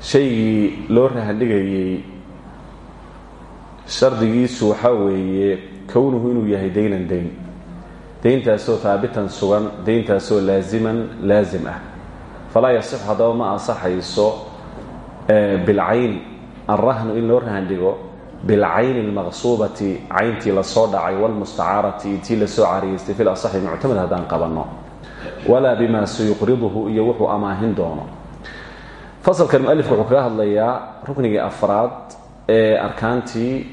shaygii loo rahandhigayey shardigiisu waxaa weeye kownuhu inuu yahay daynan dayn. Dayntaasoo haabitan sugan dayntaasoo laaziman laazim ah. Falaa yasixu haddaba ma ansaxayso bilcayn. Alrahnu in loo rahandhigo bilcayni almaqsuubati cayntii la soo dhacay walmustacaarati tii la soo cariyeystay fil asaxi muctamad haddaan qabanno walaa bima sayuqriduhu iyo wuxuu amaahin doono fasalkan mualifku wuxuu kaga hadlayaa ruknigii afraad ee arkaantii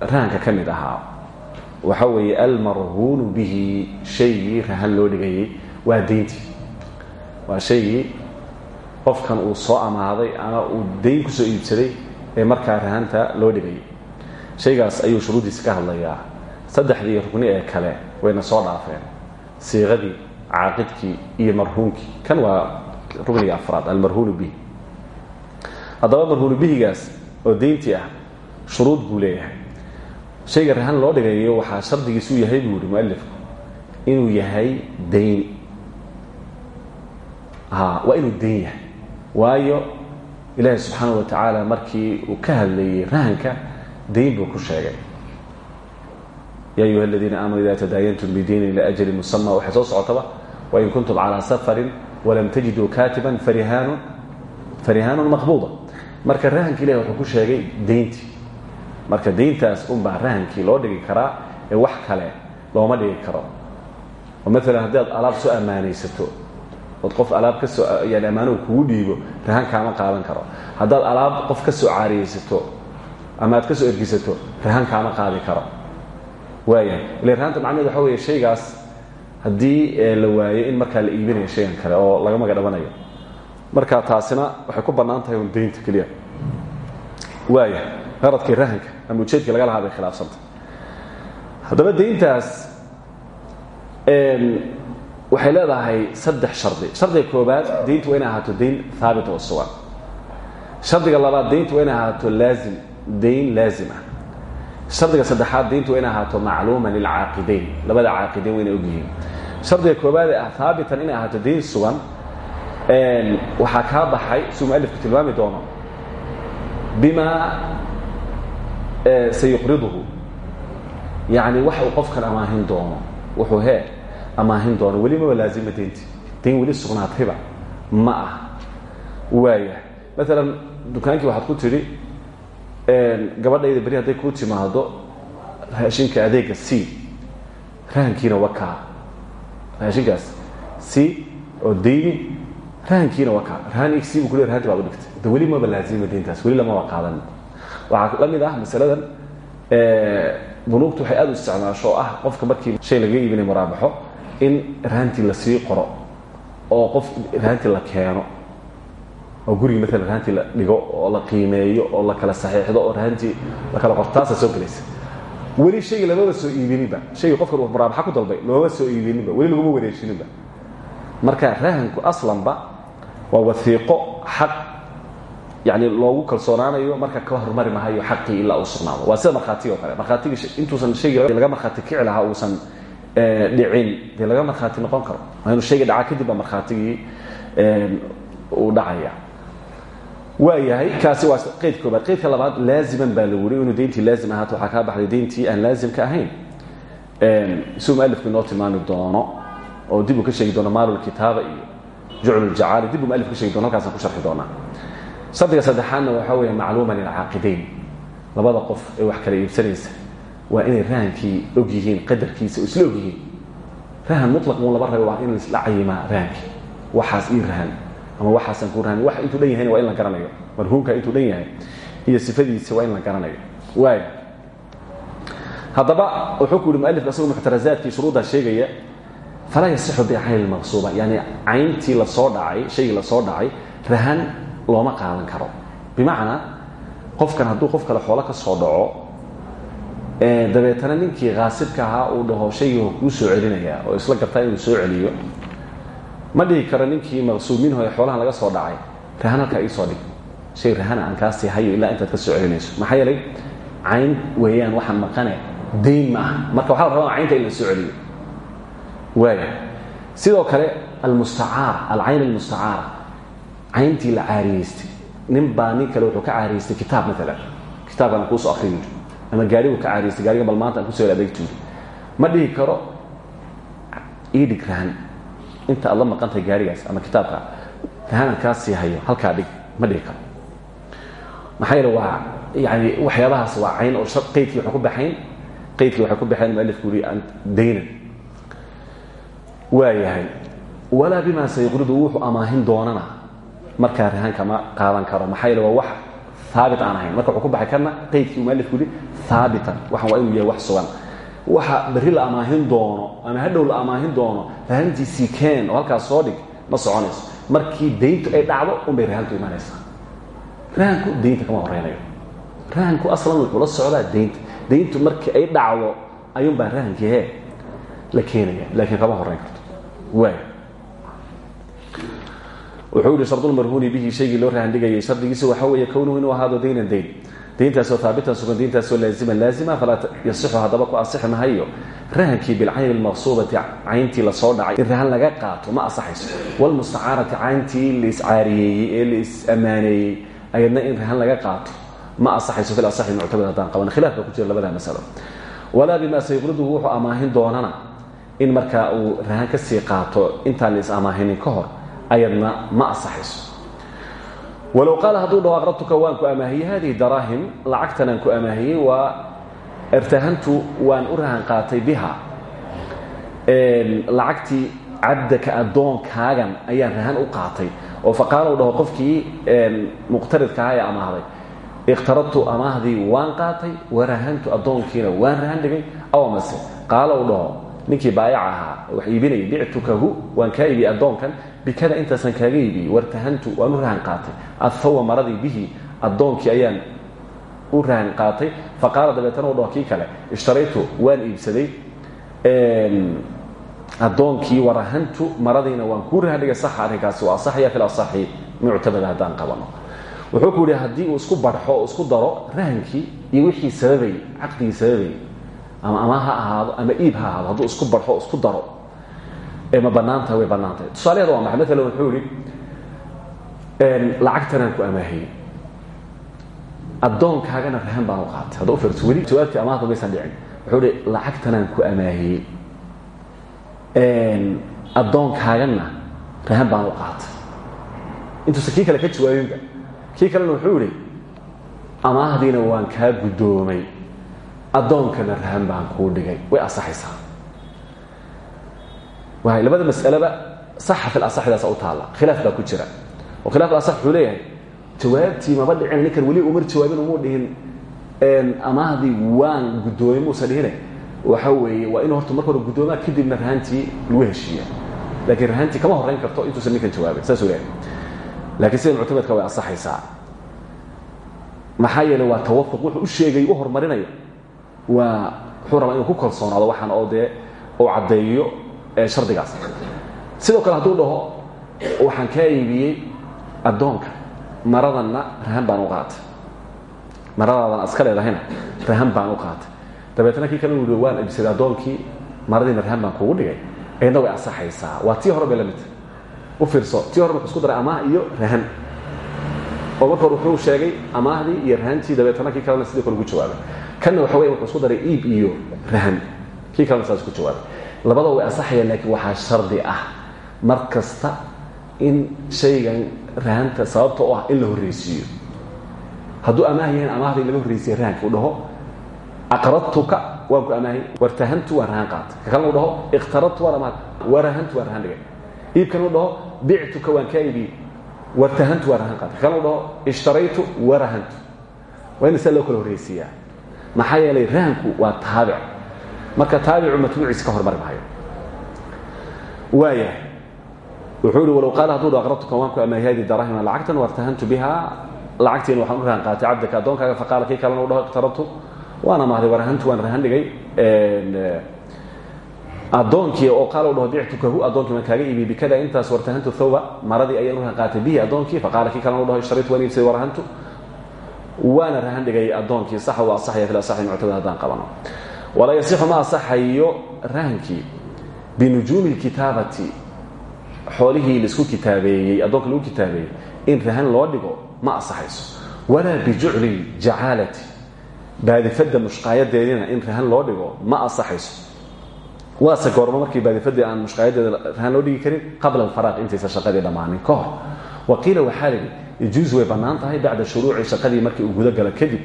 rahanka ka mid ahaa waxa weeye almarhuunu bihi shaygii rahan loo dhigayey waa dayntii waa shaygii qofkan uu soo amaaday ama uu dayn ku soo iibsaday ee markaa rahanta loo dhigayay shaygaas ayuu shuruuddiisa ka hadlayaa saddexdii rukni ee kale wayna soo dhaafeen siiqadii caaqidkii iyo marhuunkii kan waa rukniga afraad almarhuunu bihi haddaba marhuunu bihigaas oo dayntii ah shuruud buu leeyahay. Rahan loo dhigayo waxaa shardigiisuu yahay buu yihi inuu yahay dayn. Waa inuu dayn yahay. Waayo ilaahi subxaana wa tacaala markii uu ka hadlayey rahanka dayn buu ku sheegay. Ya ayuha aladiina aamanuu ida tadaayantum bidiinin ila ajli musama waxay soo socotaba wain kuntum calaa safarin walam tajiduu katiban farihaanun farihaanun maqbuuda marka rahanki ilahi wuxuu ku sheegay dayntii marka dayntaas unbaa rahankii loo dhigi karaa ee wax kale looma dhigi karo. Oo maalan haddii aad alaab soo ammaanaysato ood qof alaab ka soo yani ammaanohu kugu dhiibo rahan kaama qaadan karo. Haddaad alaab qof ka soo caariyeysato ama aad ka soo ergisato rahan qaadi karo. Waaya ila rahanta macnaheed waxa weeye shaygaas haddii la waayo in markaa la iibinayo shaygan kale oo laga maga dhabanayo marka taasina waxay ku bannaan tahay un waaya qaradkii rahanka ama ujeedkii laga lahaa bay khilaafsantah haddaba dayntaas waxay leedahay saddex shardi. Shardiga koobaad dayntu waa inay ahaato dayn haabit oo sugan. Shardiga labaad dayntu waa inay ahaato laazim dayn laazim ah. Shardiga saddexaad dayntu waa inay ahaato macluuma lilcaaqidayn labada caaqidayn waa inay ogyihiin shardiga koobaad ee ah haabitan inay ahaato dayn sugan waxaa kaa baxay suu mualifku tilmaami doono bima sayuqriduhu. Yani wax uu qofkan amaahin doono wuxuu hee amaahin doono. Weli maba laazima daynti dayn weli sugnaatayba ma ah waaya maalan dukaankii waxaad ku tidhi gabadhayda beri hadday kuu timaado raashinka adeega c. Rahankiina wakaa raashinkaas c oo dayni rahankiina wakaa rahan x bu kule rahanti baad u dhigtay de weli maba laazima dayntaas weli lamaba qaadan. Waxaa la mid ah masaladan bunuugtu waxay aad u isticmaasho oo ah qofka markii shay lagaga iibinay muraabaxo in rahantii la sii qoro oo qof rahantii la keeno. Oo gurigi maalan rahantii la dhigo oo la qiimeeyo oo la kala saxiixdo oo rahantii la kala qorto taasaa soo gelaysa. Weli shayga lamaba soo iibininba shayga qofkan uu muraabaxa ku dalbay looma soo iibininba weli laguma wareejininba marka rahanku aslanba waa waiiqo xaq yani loogu kalsoonaanayo marka ka hormari mahayo xaqii ilaa uu sugnaado. Waa sida markhaatiga o kale markhaatigii intuusan shaygii laga markhaati kici lahaa uusan dhicin. Dee laga markhaati noqon karo. Waa inuu shayga dhaca kadib baa markhaatigii uu dhacaya. Waa yahay kaasi waa qeyd koobaad qeydka labaad laaziman baa lagu uri inuu dayntii laazim ahaato waxaa kaa baxday dayntii aan laazimka ahayn. Suu mualifku inoo tilmaami doono oo dib uu ka sheegi doono maalulkitaaba iyo jucluljacaali dib uu mualif ka sheegi dono halkaasaan ku sharxi doonaa shardiga saddexaadna waxaa weeye macluuma lilcaaqidayn labada qof ee wax kala iibsanaysa waa inay rahankii og yihiin qadarkiisa oo isla og yihiin. Rahan mutlaq un laba rabo waa in laisla cayimaa rahankii waxaas ii rahan ama waxaasaan ku rahan wax intuu dhan yahayna waa in la garanayo. Marhuumka intuu dhan yahay iyo sifadiisa waa in la garanayo. Waaya haddaba wuxuu ku yihi mualifka asagoo muctarazaadkii shuruuddaa sheegaya falaa yasixu bicayni lmaqsuuba yani cayntii la soo dhacay shaygii la soo dhacay rahan looma qaadan karo. Bimacnaa qofkan hadduu qof kale xoolo ka soo dhaco dabeetana ninkii kaasibka ahaa uu dhaho shaygii kuu soo celinaya oo isla gartaa inuu soo celiyo ma dhihi karo ninkii maqsuuminho ee xoolahan laga soo dhacay rahan halkaa iisoo dhig. Shay rahana aan kaa sii hayo ilaa intaad ka soo celinayso. Maxaa yeelay cayn weeyaan waxaan maqane dayn ma marka waxaa rabaa caynta in soo celiyo. Waaya sidoo kale almustacaara alcayn almustacaara cayntii la caariyeystay nin baa kale wuxuu ka caariyeystay kitaab maalan kitaabkan kuusoo akriyi ama gaarigu ka caariyeystay gaariga bal maanta aan ku soo adeegtuudi ma dhihi karo ii inta aad la maqantahay gaarigaas ama kitaabka rahanaan kaa sii hayo halkaa dhig. Ma dhihi karo. Maxaa waa yani waxyaabahaas waa cayn oo qaydkii waxay ku baxayn. Qaydkii waxay ku baxeen mualifku yuri aan daynan waa yahay walaa sayqridu wuxuu amaahin doonana markaa rahan kama qaadan karo. Maxaa yeele waa wax haabit aan ahayn. Marka wuxuu ku baxay kana qaydkii mualifku yuri haabitan waxan waa inuu yahay wax sugan. Waxa berri la amaahin doono ama hadhow la amaahin doono rahantiisii keen oo halkaas soo dhig ma soconayso. Markii dayntu ay dhacdo unbay rahantu imanaysaa. Rahanku daynta kama horeynayo. Rahanku aslan wuxuu la socdaa daynta. Dayntu markii ay dhacdo ayuunbaa rahankii hee la keenaya laakiin kama horeyn karto. Waay wuxuu yihi shardulmarhuuni bihi shaygii loo rahan dhigayay shardigiisa waxaa weeye kownuhu inuu ahaado daynan dayn. Dayntaasoo haabitan sugan dayntaasoo laaziman laazima falaa yasixu haddaba ku asixi mahayo rahankii bilcayn almaqsuubati cayntii la soo dhacay in rahan laga qaato ma asaxayso. Walmustacaarati cayntii laiscaariyeeyey ee lais-ammaaneeyey ayadna in rahan laga qaato ma asaxayso fil asaxi muctamad haddaan qaban. Khilaaf baa ku jira labada masalo. Walaa bimaa sayqriduhu wuxuu amaahin doonana in markaa uu rahan ka sii qaato intaan lais amaahinin ka hor ayadna ma asaxayso walow qaala hadduu dhaho aqrabtuka waan ku amaahiyey hadihi daraahim lacagtanaan ku amaahiyey waa irtahantu waan u qaatay biha. Lacagtii cabdaka addoonkaagan ayaan rahan u qaatay. Oo faqaala u dhaho qofkii muqtaridkaha ee amaahday ikhtaradtu amaahdii waan qaatay warahantu addoonkiina waan rahan dhigay aw amase. Qaala u dhaho ninkii baayac ahaa wax iibinayay bictukahu waan kaa iibiyey addoonkan. Bikada intaasaan kaaga iibiyey wartahantu waan u rahan qaatay. Ahawa maradii bihi addoonkii ayaan u rahan qaatay. Faqaala dabeetana u dhaho kii kale ishtaraytu waan iibsaday addoonkii warahantu maradiina waan kuu rahan dhigay saxa arrinkaasi waa asaxaya fil asaxi muctamada haddaan qabano. Wuxuu ku yidhi haddii uu isku barxo oo isku daro rahankii iyo wixii sababay caqdigii sababay ama ama ha ahaado ama iib ha ahaado hadduu isku barxo isku daro. Ma banaantahay way banaantahay tusaalaheeda waa maxay? Maalan wuxuu yihi lacagtanaan ku amaahiyey addoonkaagana rahan baan u qaatay. Hadda u fiirso weli jawaabtii amaahda maysan dhicin. Wuxuu ihi lacagtanaan ku amaahiyey addoonkaaganna rahan baan u qaatay. Intuusan kii kale ka jawaabinba kii kalena wuxuu yihi amaahdiina waan kaa guddoomay addoonkana rahan baan kuu dhigay. Way asaxaysaa. Waay labada mas'aleba saxa fil asaxdaasa u taalla. Khilaaf baa ku jira. Oo khilaaf asax wuxuu leeyahay jawaabtii maba dhicin ninkan weli umar jawaabin umuu dhihin amaahdii waan guddoomay muusa dhihine waxa weeye waa inuu horta marka hore guddoomaa kadibna rahantii lagu heshiiya. Laakiin rahantii kama horrayn karto intuusan ninkan jawaabin. Saasuu leeyahay. Laakiin sida muctamadka way asaxaysaa. Maxaa yeeley waa tawafuq wuxuu u sheegay u horumarinayo waa wuxuu rabaa inuu ku kalsoonaado waxaan oo dee uu caddeeyo shardigaas. Sidoo kale hadduu dhaho waxaan kaa iibiyey addoonka. Maradanna rahan baan u qaatay. Maradaadan iska leedahayna rahan baan u qaatay. Dabeetna kii kale ui waan ibsaday addoonkii maradiina rahan baan kugu dhigay. Ayadna way asaxaysaa waa tii hore bay u fiirso tii hore isku daray amaah iyo rahan. Oo marka hore sheegay amaahdii iyo rahantii dabeetna kii kalena sidii kale ugu jawaabay kanna waxa weya wuxuu isku daray iib iyo rahan. Kii kalena saas ku jawaabay. Labada way asaxayaan laakiin waxaa shardi ah. Mar kasta in shaygan rahanta sababta u ah in la horreysiiyo. Hadduu amaah yahan amaahda in laga horreysiya rahanka u dhaho aqradtuka waan ku amaahay wartahantu waan rahan qaatay. Ka kalena u dhaho ikhtaradtu waan amaah warahantu waan rahan dhigay. Iibkan u dhaho bictuka waan kaa iibiyey wartahantu waan rahan qaatay. Ka kalena u dhaho ishtaraytu warahantu waa in saa loo kala horreysiiyaa maxaa yeelay rahanku waa taabic. Marka taabicu matbuuciisa ka hormari maayo waaya wuxuu ihi walow qaala hadduu dho aqrabtuka waan ku amaahiyadi darahima lacagtan wartahantu biha. Lacagtiin waxaan u rahan qaatay cabdika addoonkaaga faqaala kii kalena u dhaho iqtarabtu waana mahday warahantu waan rahan dhigay. Addoonkii oo qaala u dhaho bictukahu addoonkii baan kaaga iibiyey bikada intaas wartahantu thawba maradii ayaan u rahan qaatay bihi addoonkii faqaala kii kalena u dhaho ishtaritu waan iibsaday warahantu waana rahan dhigay addoonkii saxa waa asaxaya fil asaxi muctamad haddaan qabano. Walaa yasixu ma asaxayo rahankii binujuumi lkitaabati xoolihii la isku kitaabeeyey addoonka lagu kitaabeeyey in rahan loo dhigo ma asaxayso. Walaa bijucli jacaalati baadifadda mushqaayadeedina in rahan loo dhigo ma asaxayso. Waase goormo markii baadifadii aan mushqaayadeeda rahan loo dhigi karin qabla alfaraaq intaysa shaqadii dhammaanin ka hor waxaa lihi yajuusu way bannaan tahay bacda shuruuci shaqadii markii uu gudagalo kadib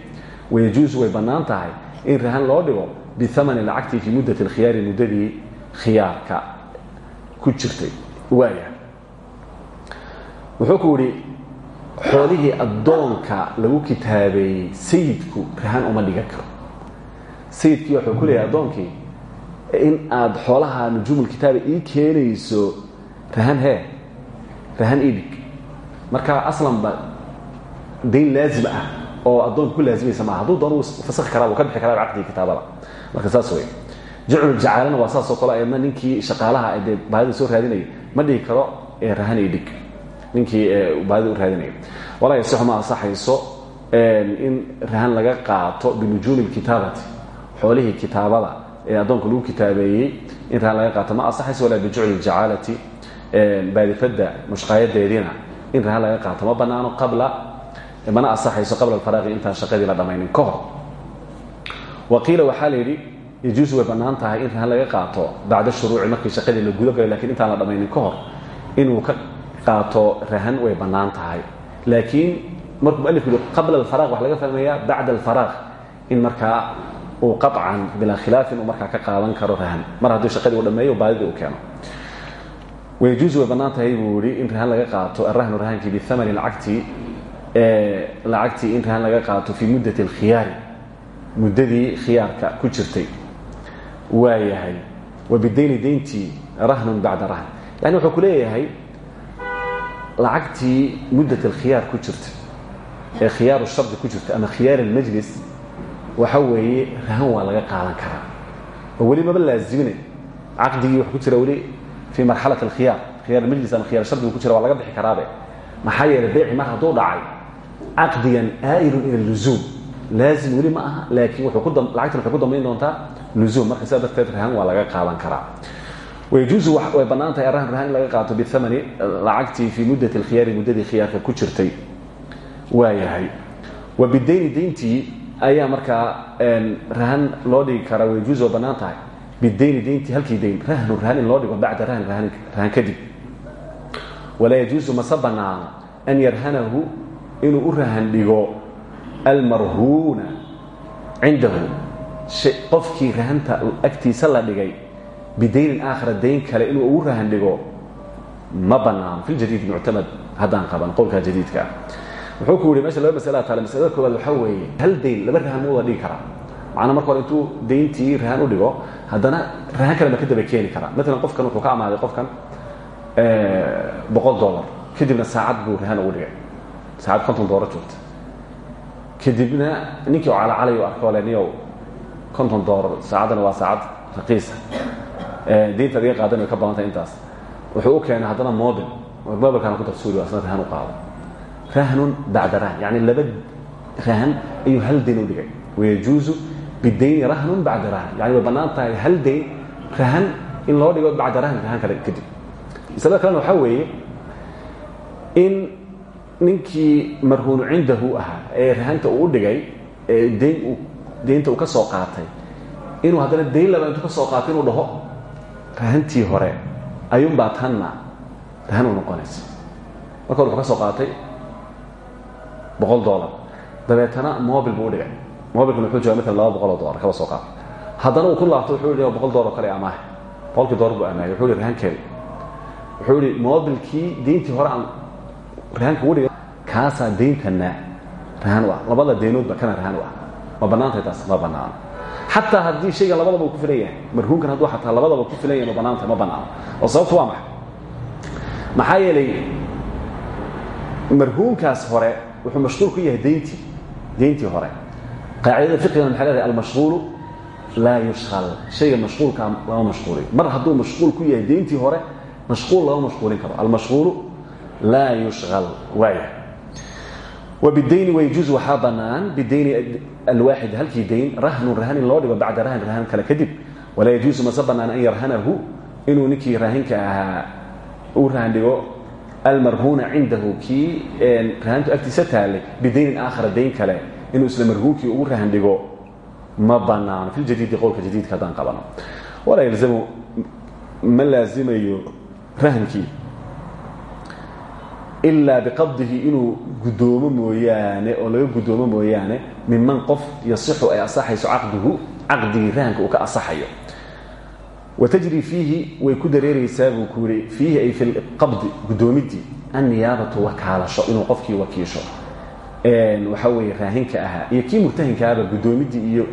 wayajuusu way bannaan tahay in rahan loo dhigo biamani lacagtii fii muddati alkhiyaari muddadii khiyaarka ku jirtay waaya wuxuu ku yidhi xoolihii addoonka lagu kitaabeeyey sayidku rahan uma dhigan karo sayidkii wuxuu ku leeyahay addoonkii in aad xoolaha nujuumulkitaaba ii keenayso rahan hee rahan marka aslanba dayn laazim ah oo addoonka ku laazimaysa maaha. Hadduu doon fasakhi karaa ka bixi karaa caqdigii kitaabada. Marka saas wey jaclu jacaalana waa saasoo kale ayadna ninkii shaqaalaha dee baadida soo raadinaya ma dhigi karo ee rahan ii dhig. Ninkii baadida u raadinaya walaa yasixu ma asaxayso in rahan laga qaato binujuumi lkitaabati xoolihii kitaabada ee addoonka lagu kitaabeeyey in rahan laga qaato. Ma asaxayso walaa bijucli ljacaalati baadifadda mushqaayadeediina in rahan laga qaato. Ma banaano qabla mana asaxayso qabla alfaraaqi intaan shaqadii la dhammaynin ka hor. Waqiila waxaa la yidhi yajuusu way bannaan tahay in rahan laga qaato bacda shuruuci markii shaqadii la guda galay lakiin intaan la dhammaynin ka hor. Inuu ka qaato rahan way bannaan tahay. Laakiin markuu mualifku yihi qabla alfaraaq waxa laga fahmayaa bacda alfaraaq in markaa uu qaطcan bilaa khilaafin uu markaa ka qaadan karo rahan. Mar hadduu shaqadii u dhammeeyo baadidii uu keeno wayajuusu way bannaan tahay buu yihi in rahan laga qaato arahnu rahankii biamani lacagtii lacagtii in rahan laga qaato fii muddati alkhiyaari muddadii khiyaarka ku jirtay. Waa yahay wa bidayni dayntii rahnun bacda rahn yani wuxuu ku leeyahay lacagtii muddat alkhiyaar ku jirta ee khiyaaru shardi ku jirta ama khiyaar almajlis waxa weeye rahan waa laga qaadan karaa. Oo weli maba laazimine caqdigii wax ku jira weli fii marxalat alkhiyaar khiyaar almajlis ama khiyar shardigu ku jira waa laga bixi karaabe maxaa yeelay beyci mar hadduu dhacay caqdigan aa'ilun ila luzuum laazim weli ma aha laakiin lacagtan waxay ku dambayn doontaa luzuum marka sidaa darteed rahan waa laga qaadan karaa wayajuusu way bannaan tahay arrahan rahan in laga qaato biamani lacagtii fii muddati alkhiyaari muddadii khiyaarka ku jirtay waa yahay wa bidayni dayntii ayaa markaa rahan loo dhigi karaa wayajuusu way bannaan tahay bidayni dayntii halkii dayn rahnu rahan in loo dhigo bacda rahn rahan kadib walaa yajuusu mase bannaano an yarhanahu inuu u rahan dhigo almarhuuna cindahu. Qofkii rahanta agtiisa la dhigay bidaynin aakhara dayn kale inuu ugu rahan dhigo ma banaano fi ljadiid muctamad haddaan qaban qowlkaa jadiidka. Ah wuxuu ku yihi meesha laba masala taale masalada koowaad waxaa weeye hal dayn laba rahan ma wada dhigi karaa macnaa marka hore intuu dayntii rahan u dhigo haddana rahan kale ma ka daba keeni karaa maalan qofkan wuxuu ka amaaday qofkan boqol dollar. Kadibna saacad buu rahan ugu dhigay. Saacad konton dollar joogta. Kadibna ninkii oo calacalay arko le niyow konton dollar saacaddana waa saacad raqiisa diinta adiga qaadan way ka badantay intaas. Wuxuu u keenay haddana mobil. Mobilkana ku darsuuli asna rahan u qaado. Rahnun bacda rahn yani laba rahan ayuu hal dayn u dhigay. Wayajuuzu bidayni rahnun bacda rahn yani way bannaan tahay hal dayn rahan in loo dhigo bacda rahn rahan kale kadib. Masalada kalena waxaa weeye in ninkii marhuunu cindahu ahaa ee rahanta uu u dhigay ee dayn daynta uu ka soo qaatay inuu haddana dayn laba intuu ka soo qaatay inuu dhaho rahantii hore ayuunbaa tanna rahan mobilkan wuxuu jooga maalan laba boqol oo dollar kaba soo qaatay haddana uu ku laabto wuxuu yihi boqol dollar kale amaahe boqolkii dollar buu amaahey wuxuu yihi rahankeeda wuxuu yihi mobilkii dayntii hore aan rahanka ugu dhigay kaasaa dayntana rahan u ah. Labada daynoodba kana rahan u ah. Ma bannaantahay taas ma bannaano xataa haddii shaygan labadaba uu ku filan yahay marhuumkan hadduu xataa labadaba ku filan yahay ma bannaantahay ma bannaano oo sababtu waa maxay? Maxaa yeelay marhuumkaas hore wuxuu mashquul ku yahay dayntii dayntii hore qaacidada fiqigana maxay leedahay almashquulu laa yushal shayga mashquulka lama mashquuliyo mar hadduu mashquul ku yahay dayntii hore mashquul lama mashquulin karo. Almashquulu laa yushal waaya wbidayni wayjuuz waxaa banaan bidayni alwaaxid halkii dayn rahnun rahan in loo dhigo bacda rahn rahan kale kadib. Walaa yajuusu mase banaan an yarhanahu inuu ninkii raahinka ahaa uu rahan dhigo almarhuuna cindahu kii rahantu agtiisa taalay bidaynin aakhara dayn kale inuu isla marhuunkii ugu rahan dhigo ma banaano fi ljadiidi qowlka jadiidka haddaan qabano. Walaa yalzamu ma laazimayo rahankii ilaa biqabdihi inuu gudoomo mooyaane oo laga gudoomo mooyaane minman qof yasixu ay asaxayso caqduhu caqdigii rahanka uu ka asaxayo. Watajri fiihi way ku dareeraysaa buu ku yihi fiihi ay fi qabdi gudoomidii anniyaabatu wakaalasho inuu qofkii wakiisho waxaa weeye raahinka ahaa. Iyo kii murtahinkaaba gudoomidii iyo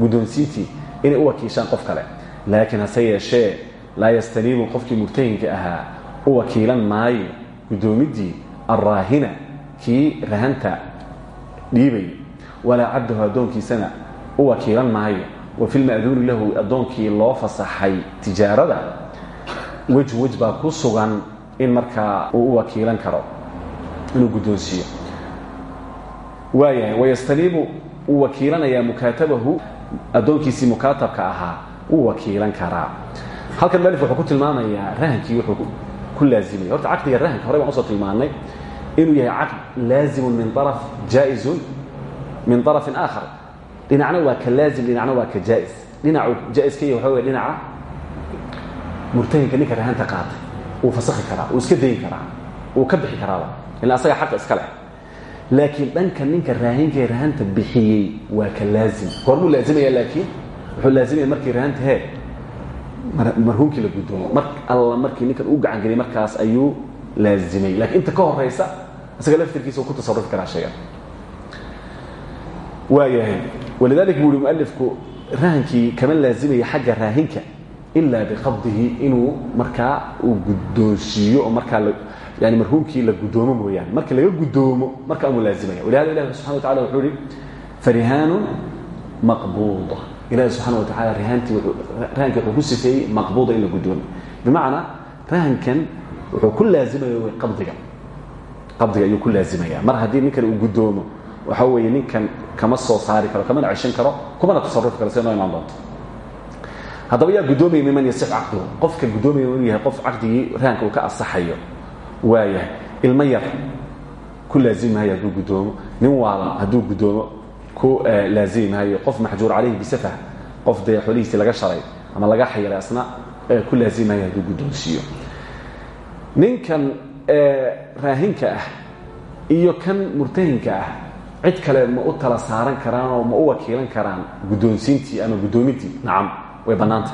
guddoonsiintii inay u wakiishaan qof kale. Laakiin hase yeeshee laa yastaniibu qofkii murtahinka ahaa u wakiilan maayo guddoomidii alraahina kii rahanta dhiibay. Walaa cabdahu addoonkiisana u wakiilan maayo. Wa fi lma'duuni lahu addoonkii loo fasaxay tijaarada wej wej baa ku sugan in markaa uu u wakiilan karo inuu guddoonsiiyo waayahay wayastaniibu uu wakiilanayaa mukaatabahu addoonkiisii mukaatabka ahaa wuu wakiilan karaa. Halkan malif wuxuu ku tilmaamayaa rahankii wuxuu ku laazimaya horta caqdiga rahanka horey baan u soo tilmaannay inuu yahay caqd laazimun min araf jaa'izun min arafin aakhar. Dhinacna waa ka laazim dhinacna waa ka jaa'is dhinacu jaa'is ka yahy waxa wey dhinaca murtahinka ninka rahanta qaatay. Wuu fasakhi karaa wuu iska dayin karaa wuu ka bixi karaaba. Ila asaga xaqa iska leh laakiin dhanka ninka raahinka rahanta bixiyey waa ka laazim. Goormuu laazimaya laakiin? Wuxuu laazimaya markii rahanta hee. Marhuumkii la gudoomo mar alla markii ninkan uu gacan geliyay markaas ayuu laazimay. Lakiin inta ka horaysa isaga laftirkiisa ku tasarufi karaa shaygan waayahay walidalik buu ihi mualifku rahankii kama laazimaya xagga raahinka ilaa biqabdihi inuu markaa uu guddoonsiiyo oo markaa yani marhuumkii la gudoomo mooyaane markii laga gudoomo markaa umuu laazimaya walihada ilahi subxana wa tacala wuxuu ihi farihaanun maqbuuda ilahi subxaana wa tacala rahaantii rahankii wuxuu ku sifeeyey maqbuuda in la gudoomo bimacnaa rahankan wuxuu ku laazimaya w qabdiga qabdiga ayuu ku laazimaya mar haddii ninkan uu gudoomo waxa weeye ninkan kama soo saari karo kamana ceshan karo kumana tasarufi karo see noo imaan doonto haddaba yaa guddoomaya miman yasix caqduhu qofka guddoomaya inuu yahay qof caqdigii rahanka uu ka asaxayo waayahay. Ilmo yar ku laazimi maayo hadduu guddoomo nin waala hadduu guddoomo ku laazimi maayo qof maxjuur calayhi bisafah qof dee xolihiisii laga sharay ama laga xayiray asna ku laazimi maayo hadduu guddoonsiiyo ninkan raahinka ah iyo kan murtahinka ah cid kale ma u tala saaran karaan oo ma u wakiilan karaan guddoonsiintii ama guddoomintii? Nacam way bannaanta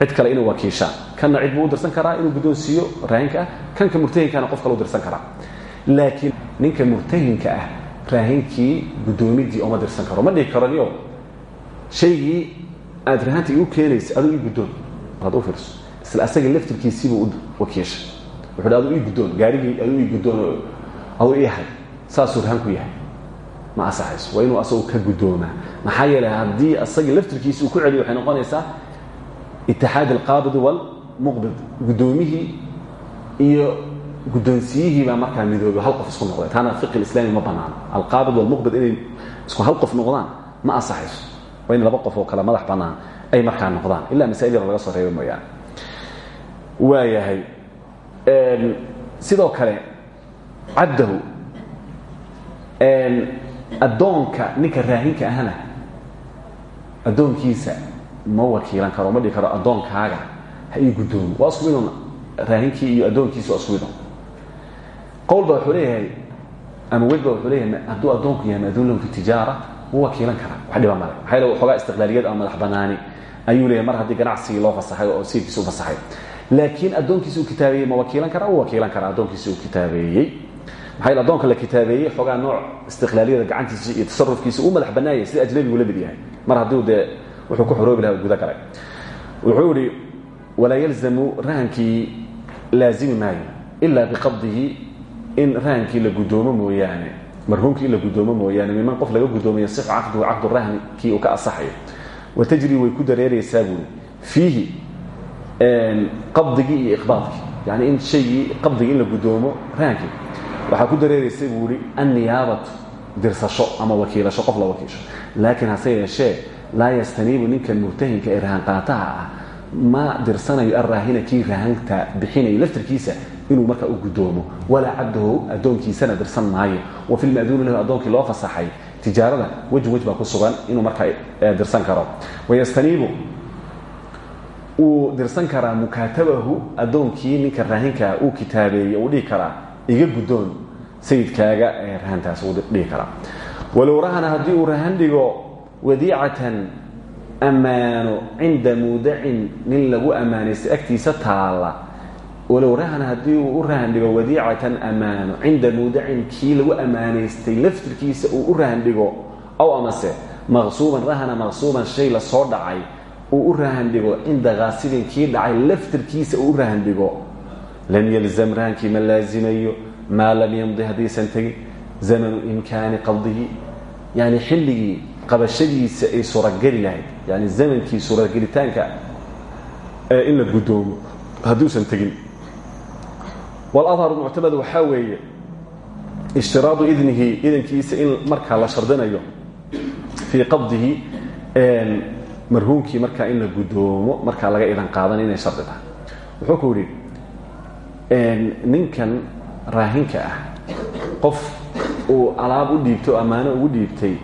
cid kale inay wakiishaan kanna cid buu dirsan karaa inuu guddoonsiiyo raahinka ah kanka murtahinkana qof kale u dirsan karaa. Laakiin ninka murtahinka ah raahinkii guddoomiddii ooma dirsan karo. Ma dhihi karo niyo shaygii aad rahantii igu keenaysa aduu ii guddoon. Ad u fiirso. Isla asaga laftirkiisiibuu u wakiishay wuxuu aduu ii guddoon. Gaarigii aduu ii guddoon aduu ii hay yahay. Ma asaxayso. Waa inuu ka guddoomaa maxaa yeelay haddii asagii laftirkiisi uu ku celiyo waxay noqonaysaa itixaad alqaabid walmuqbid guddoomihii iyo guddoonsiyihii baa markaa midoobe hal qof isku noqday taana fiqi islaami ma banaano alqaabid walmuqbid inay isku hal qof noqdaan ma asaxayso waa in laba qof oo kale madax bannaan ay markaa noqdaan ilaa masaa'il yar laga soo reebo mooyaane waayahay sidoo kale caddahu addoonka ninka raahinka ahna addoonkiisa ma wakiilan karo ma dhihi karo addoonkaaga ha ii guddoomo waa isku midun raahinkii iyo addoonkiisa waa isku midun qowl ba wuxuu leeyahay ama wej ba wuxuu leeyahay hadduu addoonku yahay maaduun lahu fi tijaara wuu wakiilan karaa. Wax dhiba male maxaa yeele xoogaa istiqlaaliyad ama madax banaani ayuu leeyahay mar haddii ganacsigii loo fasaxay oo siirkiisa u fasaxay. Laakiin addoonkiisa uu kitaabeeyey ma wakiilan karaa? Wuu wakiilan karaa addoonkiisa uu kitaabeeyey. Maxaa yeel addoonka la kitaabeeyey xoogaa nooc istiqlaaliyada gacantiisa iyo tasarufkiisa uu madax bannaayay sida ajnabigu la mid yahay. Mar hadduu dee wuxuu ku xoroobi laha guda galay wuxuu ihi walaa yalzamu rahankii laazimi maayo ilaa biqabdihi in rahankii la guddoomo mooyaane. Marhuumkii la gudoomo mooyaane miman qof laga gudoomayo sixu caqduhu caqdurahni kii uu ka asaxayo wa tajri way ku dareeraysaa buuri fiihi qabdigii iyo iqbaadkii yani in shaygii qabdigii la gudoomo rahankii waxaa ku dareeraysa buu ihi anniyaabatu dirsasho ama wakiilasho qof la wakiisho. Laakiin hase yeeshee laa yastaniibu ninkan murtahinka ee rahan qaataha ah ma dirsanayo araahina kii rahanta bixinayo laftirkiisa inuu markaa u gudoomo. Walaa cabdahu addoonkiisana dirsan maayo. Wa fi lmaduuni lahu addoonkii loo fasaxay. Tijaarada wejin wej baa ku sugan inuu markaa dirsan karo. Wayastaniibu wuu dirsan karaa mukaatabahu addoonkii ninka raahinkaa uu kitaabeeyey uu dhihi karaa. Iga guddoon sayidkaaga ee rahantaas uu dhihi karaa. Walow rahana haddii uu rahan wadiicatan ammaano cinda muudacin nin lagu ammaanaystay agtiisa taalla. Walow rahana haddii u rahan dhigo wadiicatan ammaano cinda kii lagu ammaanaystay laftirkiisa uu u rahan ow amase maqsuuban rahana maqsuuban shay la soo dhacay uu u rahan dhigo cinda dhacay laftirkiisa uu u rahan lam yalzam rahankii ma laazimayo maa lam yamdi haddaysan tegin zamanu imkaani qabdihi yani xilligii qabashadiisa ay suurageli lahayd yani zamankii suuragelitaanka in la gudoomo hadduusan tegin. Wاlأdhar muctamad waxaa weeye ishtiraadu idnihi idankiisa in markaa la shardinayo fii qabdihi marhuumkii markaa in la gudoomo markaa laga idan qaadan inay shardi wuxuu ku yihi ninkan raahinka ah qof uu alaab u dhiibtay oo ugu dhiibtay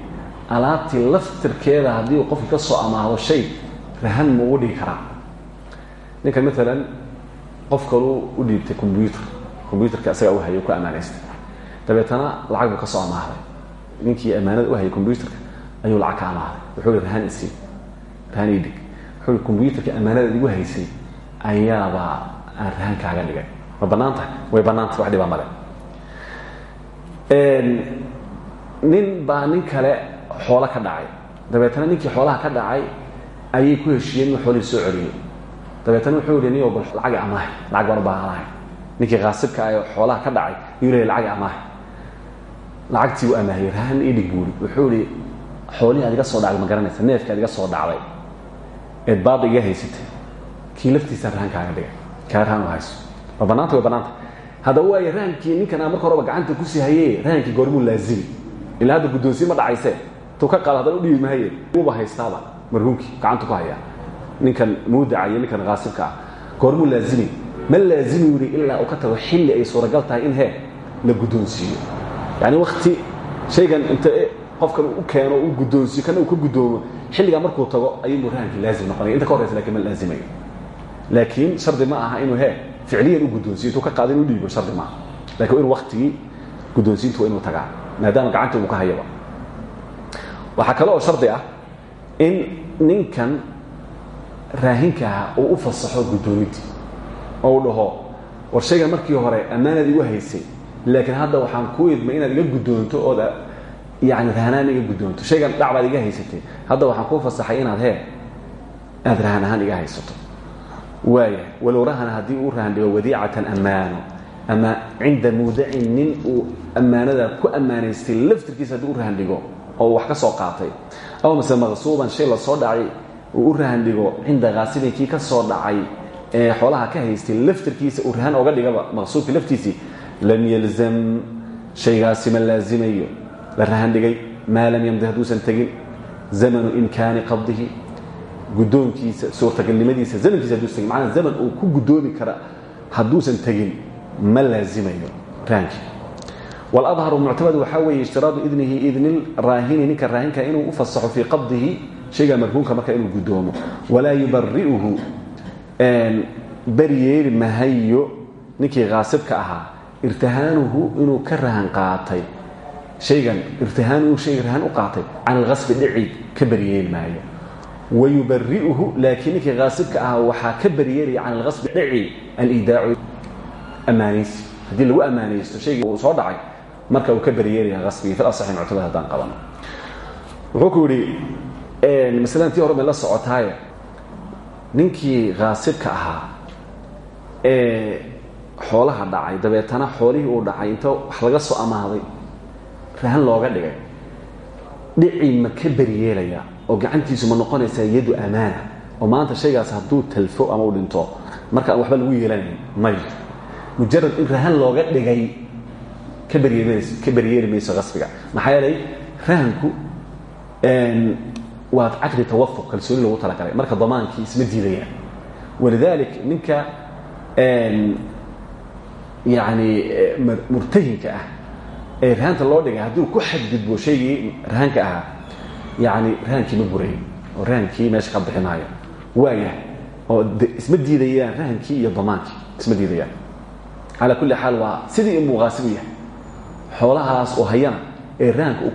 alaabtii laftirkeeda haddii uu qofka ka soo amaahdo shay rahan ma ugu dhigi karaa. Ninkan qof kaluu u dhiibtay combyuter combyuterka isagaa u hayay ku ammaanaystay dabeetana lacag ka soo amaahday ninkii ammaanada u hayay combyuterka ayuu lacag ka amaahday wuxuu hi rahan isii rahan ii wuxuu hi combyuterka ammaanada haysay ayaabaa aan kaaga dhigay. Ma bannaan tahay? Way bannaan tahay wax dhibaa male nin baa kale xoolo ka dhacay. Dabeetana ninkii xoolaha ka dhacay ayay ku heshiiyeen inuu xoolihii soo celiyey dabeetana wuxuu yihi niyo bal lacagi amaahay lacag baan baahanahay ninkii kaasibka ah ee xoolaha ka dhacay ayuu leeyahy lacagi amaahay lacagtii u amaahiyey rahan idhig buuri. Wuxuu ihi xoolihii aad iga soo dhacday ma garanaysa aad iga soo dhacday. Eed baaba iga haysatay. Kii rahan kaaga dhigay. Kaa rahan u hayso. Ma banaanta way banaanta. Rahankii ninkan aa marka horeba gacanta ku sii haye rahankii goormuu laazimi ilaa hadda guddoonsiin ma dhacayse tuu ka qaado haddana u dhiibi mahaye uba haystaaba. Marhuumkii gacantu ku hayaa. Ninkan muudaca iyo ninkan kaasibka ah. Goormuu laazimi. Ma laazimi yuri ilaa uu ka tago xilli ay suuragal tahay in he la guddoonsiiyo. Yani wakti shaygan inta qofkan u keeno u guddoonsiyo kana uu ka guddoomo xilligaa markuu tago ayuunbuu rahankii laazim noqonaya. Inta ka horraysa laakiin ma laazimayo laakiin shardi ma aha inuu he ficliyan u guddoonsiyo intuu ka qaado inu dhiibo shardi maaha laakiin inu waktigii guddoonsiintu waa inuu tagaa maadaama gacanta uu ka hayaba waxaa kale oo shardi ah in ninkan raahinkaha uu u fasaxo guddoomintii oo u dhaho war shaygan markii hore ammaanaad igu haysay laakiin hadda waxaan ku idmay inaad iga guddoonto ood yani rahanaan iga guddoonto. Shaygan dhacbaad iga haysatay. Hadda waxaan kuu fasaxay inaad hee aad rahan iga haysato. Waaya walow rahana haddii uu rahan dhigo wadiicatan ammaano. Ama cinda muudacin nin uu ku ammaanaystay laftirkiisa haddii u rahan dhigo oo wax ka soo qaatay. Aw mase maqsuuban shay la soo dhacay uu u rahan dhigo cinda kaasilin kii ka soo dhacay ee xoolaha ka haystay laftirkiisa uu rahan oga dhigaba maqsuubkii laftiisii lam yalzam shaygaasi ma laazimayo. La rahan dhigay maa lam yamdi hadduusan tegin zamanu imkaani qabdihi. Guddoonkiisa suurtagalnimadiisa zamankiisa haduusan tegin macnaa zaman uu ku guddoomi kara hadduusan tegin ma laazimayo. Rahankii wاladharu muctamad waxaa weeye ishtiraadu idnihi idni raahini ninka raahinka inuu u fasaxo fii qabdihi shayga marhuumka marka inuu guddoomo walaa yubari'uhu beryeeli mahayo ninkii kaasibka ahaa irtihaanuhu inuu ka rahan qaatay haygan irtihaanuhu shayga rahan u qaatay can alkasbi dhici ka beryeeli maayo wayubari'uhu laakiin ninkii kaasibka ahaa waxaa ka beryeelaya can alkasbi dhici alidaacu ammaanaysi haddii lagu ammaanaysto shaygii uu soo dhacay marka uu ka beryeelaya kasbigii fil asaxi muctamad haddaan qabano wuxuu ku yidhi masalan tii hore may la socotaaye ninkii kaasibka ahaa ee xoolaha dhacay dabeetana xoolihii uu dhacay inta wax laga soo amaaday rahan looga dhigay. Dhici ma ka beriyeelaya oo gacantiisu ma noqonaysaa yadu amaana oo maanta shaygaas hadduu talfo ama u dhinto marka aan waxba lagu yeelanayn may. Mujarad in rahan looga dhigay ka beryeeli mayso qasbiga. Maxaa yeelay rahanku waa caqdi tawafuq kalsooni loogu talagalay. Marka damaankii isma diidayaan walidalik ninka yani murtahinka ah ee rahanta loo dhigay hadduu ku xadgudbo shaygii rahanka ahaa yani rahankii ma burayn oo rahankii meesha ka bixi maayo waaya oo isma diidayaan rahankii iyo damaankii isma diidayaan. Calaa kulli xaal waa sidii inbuu qaasibu xoolahaas oo hayana ee rahanka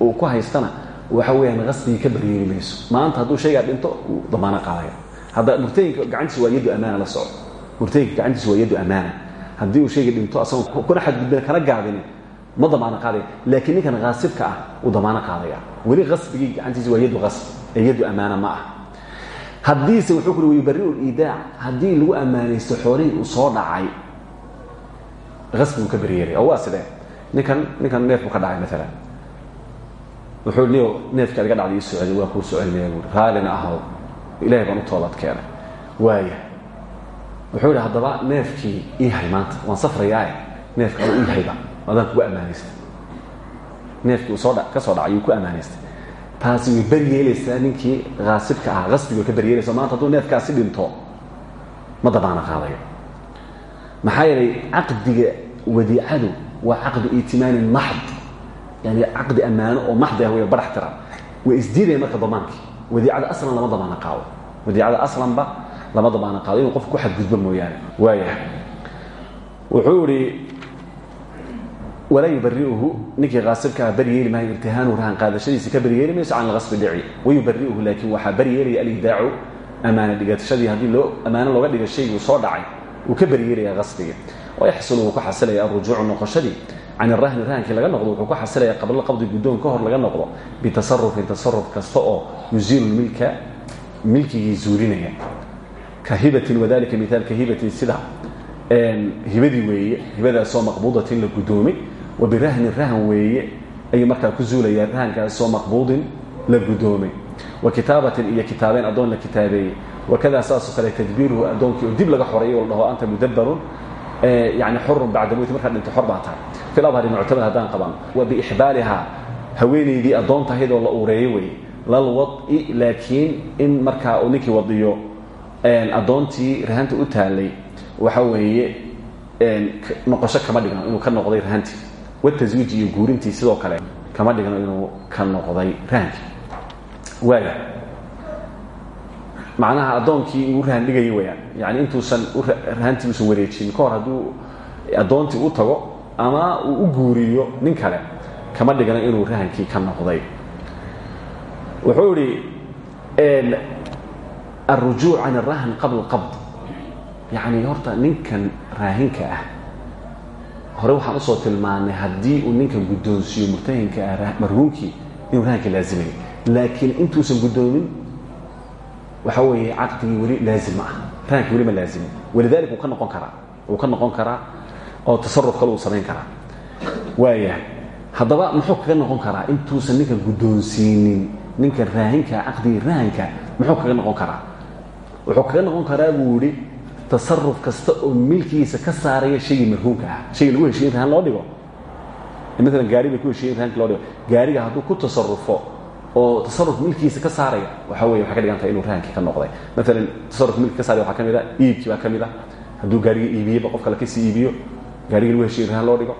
uu ku haystana waxa weyaan qasbigii ka baryeeri mayso. Maanta hadduu shaygaa dhinto uu damaano qaadaya hadda murtayinka gacantiisa waa yadu amaana la soco murtayinka gacantiisa waa yadu amaana haddii uu shayga dhinto asagoo kuna xadgudbin kana gaadinin ma damaano qaadaya laakiin ninkan kaasibka ah uu damaano qaadaya weli qasbigii gacantiisa waa yadu qasb yadu amaana ma ah. Haddiise wuxuu kuri wayubariu liidaac haddii lagu ammaanaysto xoolihii soo dhacay qasbiguu ka waa sidee ninkan ninkan neef buu ka dhacay maalan wuxuu niyo neefkii adiga dhacday ii socday waa kuu socelnaya buui raallina ahow ilahay baan u keenay. Waaya wuxuu yidhi haddaba neefkii ii hay maanta waan safrayaae neefka adu ii hayba adaan kugu ammaanaystay. Neefkii uu soo ka soo dhacay uu ku ammaanaystay. Taasi way beryeelaysaa ninkii kaasibka ahaa qasbigi way ka beryeelaysa maanta hadduu neefkaasi dhinto ma damaano qaadayo. Maxaa yeelay caqdiga wadiicadu waa caqdu itimaanin maxd yani caqdi ammaano oo maxdi ah wey barax tiran. Way isdiidaya marka damaankii wadiicada aslan lama damaano qaado wadiicada aslanba lama damaano qaado inuu qofku ku xadgudbo mooyaane. Waaya wuxuu ihi walaa yubariuhu ninkii kaasibka ah baryeeli maayo irtihaanuhu rahan qaadashadiisa ka baryeeli mayso can lqasbi dhici. Wayubariuhu laakiin waxaa baryeelaya alidaacu amaana dhigatashadii haddii loo ammaano looga dhiga shayguu soo dhacay. Uu ka baryeelaya qasbiga wayaxsulu wuu ku xasilaya alrujuucu noqoshadii. Can irahni rahankii laga noqdo wuxuu ku xasilaya qabla qabdi guddoon ka hor laga noqdo bitasarufin tasaruf kasta oo yuziilu milka milkigii zuulinaya ka hibatin wadalika miaalka hibatin sida hibadii weeye hibadaasoo maqbuudatin la guddoomay wa birahnin rahan weeye ayuu markaa ku zuulaya rahankaasoo maqbuudin la guddoomay wa kitaabatin iyo kitaabeen addoon la kitaabeeyey. Wakada saasoo kale tadbiiruhu addoonkii oo dib laga xoreeyay o la dhaho anta mudabarun yani xurun bacda mowti markaa dhinto xor baa tahay fi labhari muctamad haddaan qaban wa biixbaalihaa haweenaydii addoon tahayd oo la uureeyo wey lal wadi laakiin in markaa uu ninkii wadiyo addoontii rahanta u taalay waxa weeye noqosho kama dhigno inuu ka noqday rahantii wataswiiji iyo guurintii sidoo kale kama dhigno inuu ka noqday rahankii waaya macnaha addoonkii uu rahan dhigaya weyaan yani intuusan rahantii uusan wareejin. Ka hor hadduu addoontii u tago ama uu u guuriyo nin kale kama dhigno inuu rahankii ka noqday. Wuxuu idhi alrujuuc can arahn qabla qabd yacni horta ninkan raahinka ah hore waxaan u soo tilmaanay haddii uu ninkan guddoonsiiyo murtahinka ah marhuunkii inuu rahanka laazimayo laakiin intuusan guddoomin waxa weeye caqdigii weli laazim ma ah rahankii weli ma laazimin walidalik wuu ka noqon karaa wuu ka noqon karaa oo tasaruf kale uu samayn karaa waaya haddaba muxuu kaga noqon karaa intuusan ninkan guddoonsiinin ninkan raahinka caqdigii rahanka muxuu kaga noqon karaa wuxuu kaga noqon karaa buu yihi tasaruf kasta oo milkigiisa ka saaraya shaygii marhuumka ah shaygii lagu heshiye in rahan loo dhigo maalan gaari bay ku heshiye in rahanki loo dhigo gaariga hadduu ku tasarufo oo tasaruf milkigiisa ka saaraya waxa weye waxay ka dhigan tahay inuu rahankii ka noqday. Maalan tasaruf milki ka saaraya waxaa ka mid a iibkii baa ka mid hadduu gaarigii iibiyeba qof kale ka sii iibiyo gaarigii lagu heshiye loo dhigo.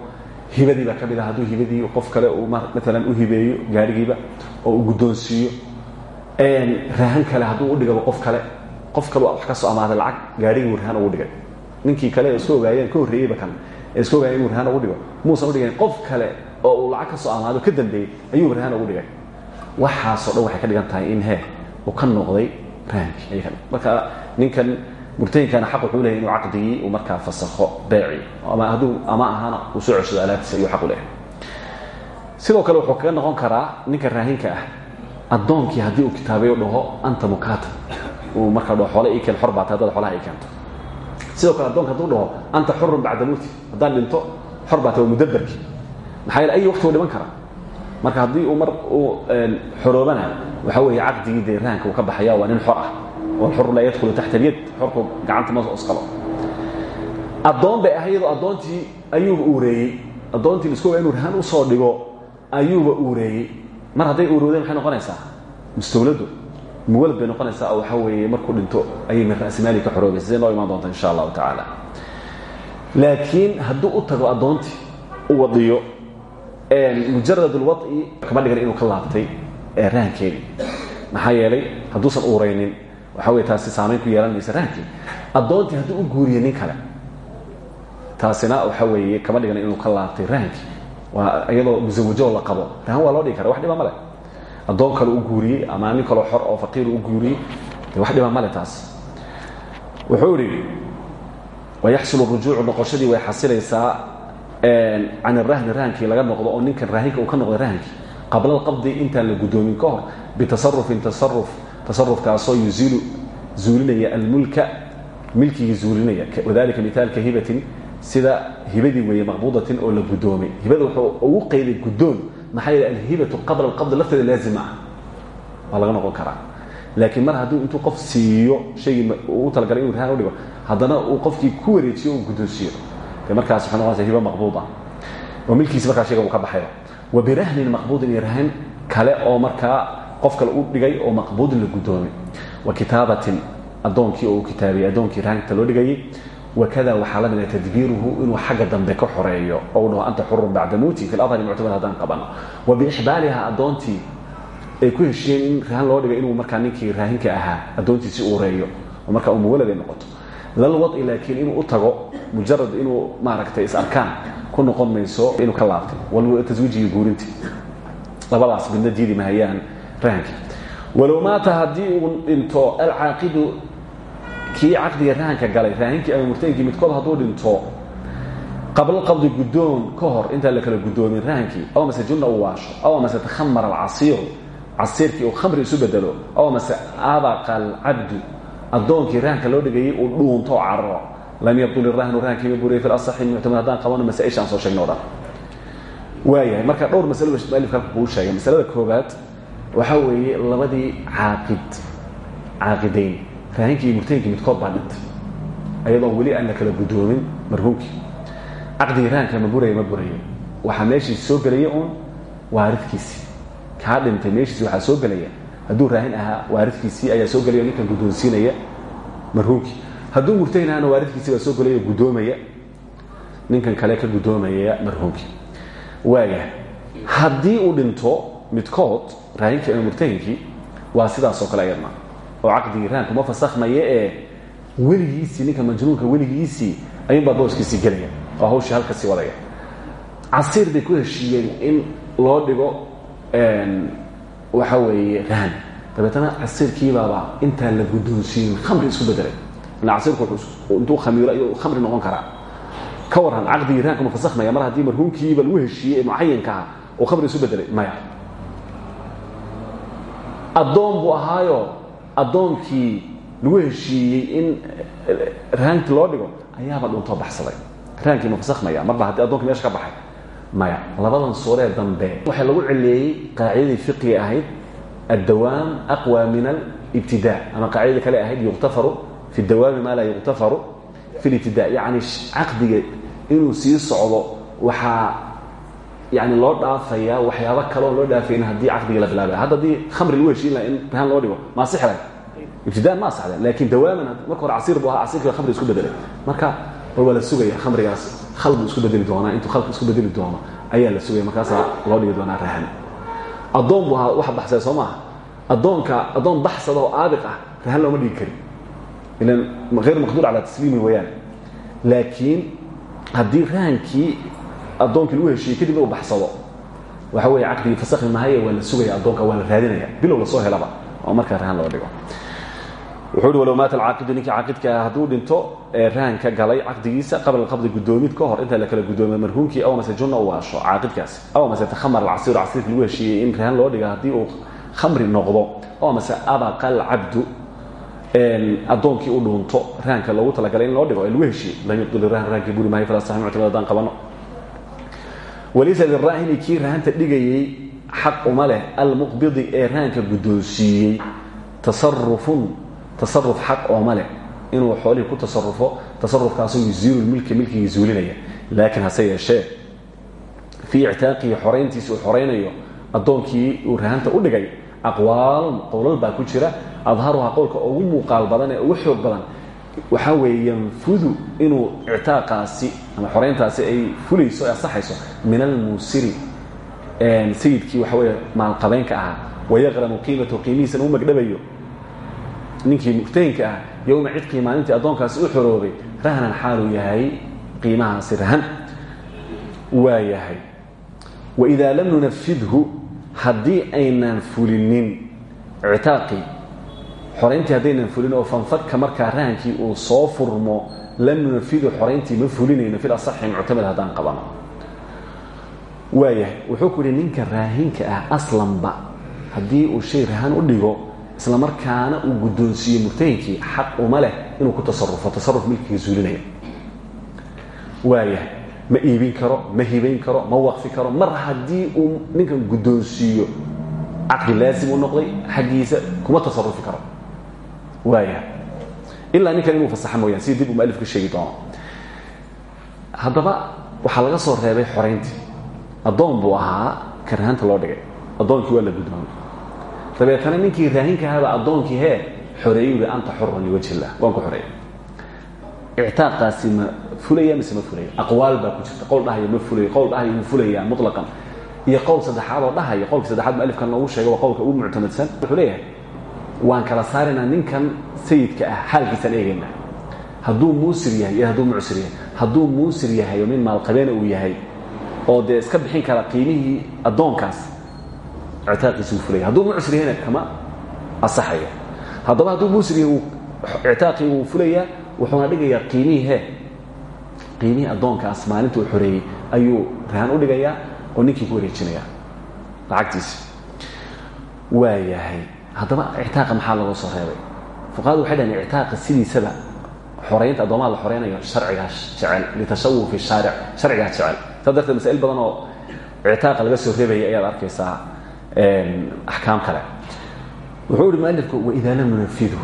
Hibadii baa ka mid hibadii qof kale uu maalan u hibeeyo gaarigiiba oo uu guddoonsiiyo. Rahan kale hadduu u dhigaba qof kale qof kale wax ka soo amaaday lacag gaarigii rahan ugu dhigay. Ninkii kale isku ogaayeen ka horreeyeyba kan isku ogaayeen inuu rahan ugu dhigo. Muusan u dhigayn qof kale oo uu lacag ka soo amaado ka dambeeyey ayuu rahan ugu dhigay waxaasoo dhan waxay ka dhigan tahay in he uu ka noqday rahankii marka ninkan murtahinkana xaq wuxuu leeyahy inuu caqdigii uu markaa fasakho beeci. Ama hadduu ama ahana uu soo ceshado alaabtiisa ayuu xaq u leeyahay. Sidoo kale wuxuu kaga noqon karaa ninka raahinka ah. Addoonkii haddii uu kitaabeyo dhaho anta mukatab uu markaa dhaho xoole ii keen xor baata haddaad xoolaha ii keento. Sidoo kale addoonka hadduu dhaho anta xurun bacda mowti haddaan dhinto xor baata waa mudabarkii maxaa yeele ayi waqti uu dhiman karaa marka haddii uu mar uu xoroobana waxa weeye caqdigii dee rahanka uu ka baxaya waa nin xor ah walxuru laa yadkhulu taxta alyad xorku gacanta ma osqalo addoon bay ahaydoo addoontii ayuuba uureeyey addoontii la isku ogaa inuu rahan u soo dhigo ayuuba uureeyey. Mar hadday uurowdeen maxay noqonaysaa? Mustawladu muwalad bay noqonaysaa oo waxa weeye markuu dhinto ayay min ra'simaali ka xoroobaysa siday noo imaan doonta insha allahu tacaala. Laakiin hadduu u tago addoontii u wadiyo mujarad alwad'i kama dhigan inuu ka laabtay rahankeedii maxaa yeelay hadduusan uuraynin waxa wey taasi saamayn ku yeelanaysa rahankii addoontii hadduu u guuriyo nin kale taasina waxa weeye kama dhigan inuu ka laabtay rahankii waa iyadoo musawajoo la qabo. Rahan waa loo dhigi kara wax dhiba male addoon kale u guuriyey ama nin kaloo xor oo faqiir u guuriyey de wax dhiba male taas. Wuxuu idhi wayaxsulu rujuucu noqoshadii way xasilaysaa can irahni rahankii laga noqdo oo ninkan raahinka uu ka noqday rahankii qabla alqabdi intaan la guddoomin ka hor bitasarufin tasaruf tasarufkaasoo yuziilu zuulinaya almulka milkigii zuulinaya wadalika mitaalka hibatin sida hibadii weeye maqbuudatin oo la guddoomay hibada wuxuu ugu qayday guddoon maxaa yeele alhibatu qabla alqabdi lafteeda laazim ah. Waa laga noqon karaa. Laakiin mar hadduu intuu qof siiyo shaygii uu talagalay inuu rahan u dhigo haddana uu qofkii ku wareejiyo uu guddoonsiiyo markaas waxay noqonaysa hiba maqbuud ah. Oo milkiisi markaa shayga uu ka baxayo. Wa birahnin maqbuudin iyo rahan kale oo markaa qof kale u dhigay oo maqbuudin la guddoomay wa kitaabatin addoonkii oo uu kitaabiyey addoonkii rahanka loo dhigayey. Wakada waxaa la mida tadbiiruhu inuu xagga dambe ka xoreeyo. Oo u dhaho anta xurun bacda mowti fi ladhari muctamad haddaan qabano wa biixbaaliha addoontii ay ku heshiyeen in rahan loo dhigay inuu markaa ninkii raahinka ahaa addoontiisi uureeyo oo markaa umuwalad ay noqoto lal wadi laakiin inuu u tago mujarad inuu maaragtay is arkaan ku noqon mayso inuu ka laabtay. Taswiijiga guurintii. Labadaas midna diidi mahayaan rahankii walow maata haddii uu dhinto alcaaqidu kii caqdiga rahanka galay raahinkii ama murtainkii midkood hadduu dhinto qabla qabdi guddoon ka hor la kala guddoomin rahankii aw mase junna uu waasho aw mase takhamara alcasiiru casiirkii uu khamri isu bedelo aw mase abaqa alcabdu addoonkii rahanka loo dhigayay uu dhuunto cararo lam yabdul irahnu rahankii ma buriyay fi asaxi muctamad haddaan qabano soo sheegno o marka dhowr masalo mualifka halka kuu sheegay. Masalada koobaad waxaa weeye labadii caaqid caaqidayn. Raahinkii iyo murtahinkii midkood baa dhintay ayadoo weli aan la kala guddoomin marhuumkii caqdigii rahanka ma buraya ma burayo waxaa meeshiisi soo gelaya uun waaridkiisii kaa dhintay meeshiisi waxaa soo gelaya hadduu raahin ahaa waaridkiisii ayaa soo gelaya ninkan guddoonsiinaya marhuumkii. Hadduu murtahin ahaana waaridkiisii baa soo gelaya guddoomaya. Ninkan kale ka guddoomaya marhuumkii. Waaya haddii uu dhinto midkood raahinkii ama murtahinkii waa sidaasoo kale ayadna oo caqdigii rahanku ma fasakhmaya ee weligiisii ninka majnuunka weligiisii ayuunbaa booskiisii gelaya. Oo hawshii halka sii wadaya. Casiir bay ku heshiiyeen in loo dhigo waxa weeye rahan. Dabeetana casiirkiibaaba intaan la guddoonsiinin khamri isku bedelay ila casiirku intuu khamiiro ayuu khamri noqon karaa. Ka waran caqdigii rahanku ma fasakhmaya mar haddii marhuumkiiba lagu heshiiyey ee mucayankaha oo khamri isu bedelay maya addoon buu ahaayo addoonkii lagu heshiiyey in rahankii loo dhigo ayaaba dhuntoo baxsaday. Rahankii ma fasakhmaya marba haddii addoonkii meesha ka baxay maya. Labadan suuree dambe waxaa lagu cileeyey qaacidadii fiqiga ahayd addawaam aqwa min alibtida ama qaacidada kale ahayd yuqtafaru fi dawaami maa laa yuqtafaru fi libtida yacni caqdiga inuu sii socdo waxaa yani loo dhaafayaa waxyaabo kaleoo loo dhaafayn haddii caqdigii la bilaabay hadda haddii khamri lagu heshiin laha in rahan loo dhigo maa sixray ibtidaan ma asaxda laakiin dawaaman marka hore casiir bu ahaa casirkii khamri isku bedelay marka bal waa la sugaya khamrigaas khal buu isku bedeli doonaa intuu khalka isku bedeli doono ayaa la sugaya. Markaasaa loo dhigi doonaa rahan. Addoon buu ahaa wax baxsay soo maaha. Addoonka addoon baxsada oo aabiq ah rahan looma dhigi karin. Ilan hayr maqduur calaa tasliimi wayaan laakiin haddii rahankii addoonkii lagu heshiiyey kadibna uu baxsado waxa weeye caqdigii fasakhi mahaye waa la sugaya addoonka waa la raadinaya bilow la soo helaba oo markaa rahan loo dhigo wuxuu uhi walow maata alcaaqidu ninkii caaqidka ah hadduu dhinto ee rahanka galay caqdigiisa qabla qabdi guddoomid ka hor intaa la kala guddoomiy marhuumkii aw mase junna waasho caaqidkaasi aw mase takhamar alcasiiru casiirkii lagu heshiiyey in rahan loo dhiga haddii uu khamri noqdo aw mase abaqa alcabdu addoonkii u dhuunto rahanka loogu talagalay in loo dhigo ee lagu heshiiyey lam yubdil rahan rahankii buri maayo falaa saxi muctamad haddaan qabano. Walaysa liraahini kii rahanta dhigayey xaq uma leh almuqbidi ee rahanka guddoonsiiyey tasarufun tasaruf xaq ooma leh. Inuu xoolihii ku tasarufo tasarufkaasoo yuziilu milka milkigii zuulinaya. Laakiin hase yeeshee fii ictaaqihi xorayntiisi uu xoraynayo addoonkii uu rahanta u dhigay aqwaalun qowlal baa ku jira. Adharuha qowlka ugu muuqaal badan ee ugu xoog badan waxaa weeye yanfudu inuu ictaaqaasi ama xorayntaasi ay fulayso ay asaxayso min almuusiri sayidkii waxa weeye maalqabeynka ahaa. Wayaqramu qiimatahu qiimihiisana u magdhabayo ninkii murtahinka ah yowma cidqii maalintii addoonkaasi u xoroobay rahnan xaaluu yahay qiimahaasi rahan waa yahay. Waidaa lam nunafidhu haddii aynaan fulinin ictaaqii xorayntii haddaynan fulin oo fanfaka markaa rahankii uu soo furmo lam nunafidu xorayntii ma fulinayno fil asaxi muctamad haddaan qabano. Waayahay wuxuu ku yihi ninka raahinka ah aslanba haddii uu shay rahan u dhigo isla markaana uu guddoonsiiyo murtahinkii xaq uma leh inuu ku tasarufo tasaruf milkiga zuulinaya waayahay ma iibin karo ma hibayn karo ma waqfi karo. Mar haddii uu ninkan guddoonsiiyo caqdi laasim u noqday xaggiisa kuma tasarufi karo. Waayahay ilaa ninkan inuu fasaxa mooyaan sida dib uu mualifka sheegi doono. Haddaba laga soo reebay xorayntii addoon buu ahaa ka rahanta loo dhigay. Addoonkii waa la guddoomay dabeetana ninkii raahinka ahaaba addoonkii hee xoreeyey ui anta xuran liwajhi illah. Waan ku xoreeyay. Ictaaqaasi ma fulaya mise ma fulaya aqwaal baa ku jirta. Qowl dhahaya ma fulaya qowl dhahaya wuu fulayaa mutlaqan. Iyo qowl saddexaad oo dhahaya qowlka saddexaad mualifkan noogu sheega waa qowlka ugu muctamadsan wuxuu waan kala saaraynaa ninkan sayidka ah xaalkiisaan eegaynaa hadduu muusir yahay iyo hadduu mucsir yahay. Hadduu muusir yahay oo nin maalqabeena uu yahay oo dee iska bixin kara qiimihii addoonkaas ictaaqiisi wuu fulaya hadduu mucsir yahayna kama asaxaya haddaba hadduu muusir yahay ictaaqii wuu fulayaa wuxuuna dhigayaa qiimihii he qiimihii uu xoreeyey ayuu rahan u dhigayaa oo ninkii ku wareejinayaa lacagtiisi waa yahay haddaba ictaaqa maxaa looga soo reebay fuqahadu waxay dhahen ictaaqa sidiisaba xoraynta addoomaha la xoreynayo sharcigaa jecel litashawufi shaaric sharcigaa jecel saa darteed masaa'il badan oo ictaaqa laga soo reebaya ayaad arkaysaa axkaam kale. Wuxuu ihi mualifku waidaa lam nunafidu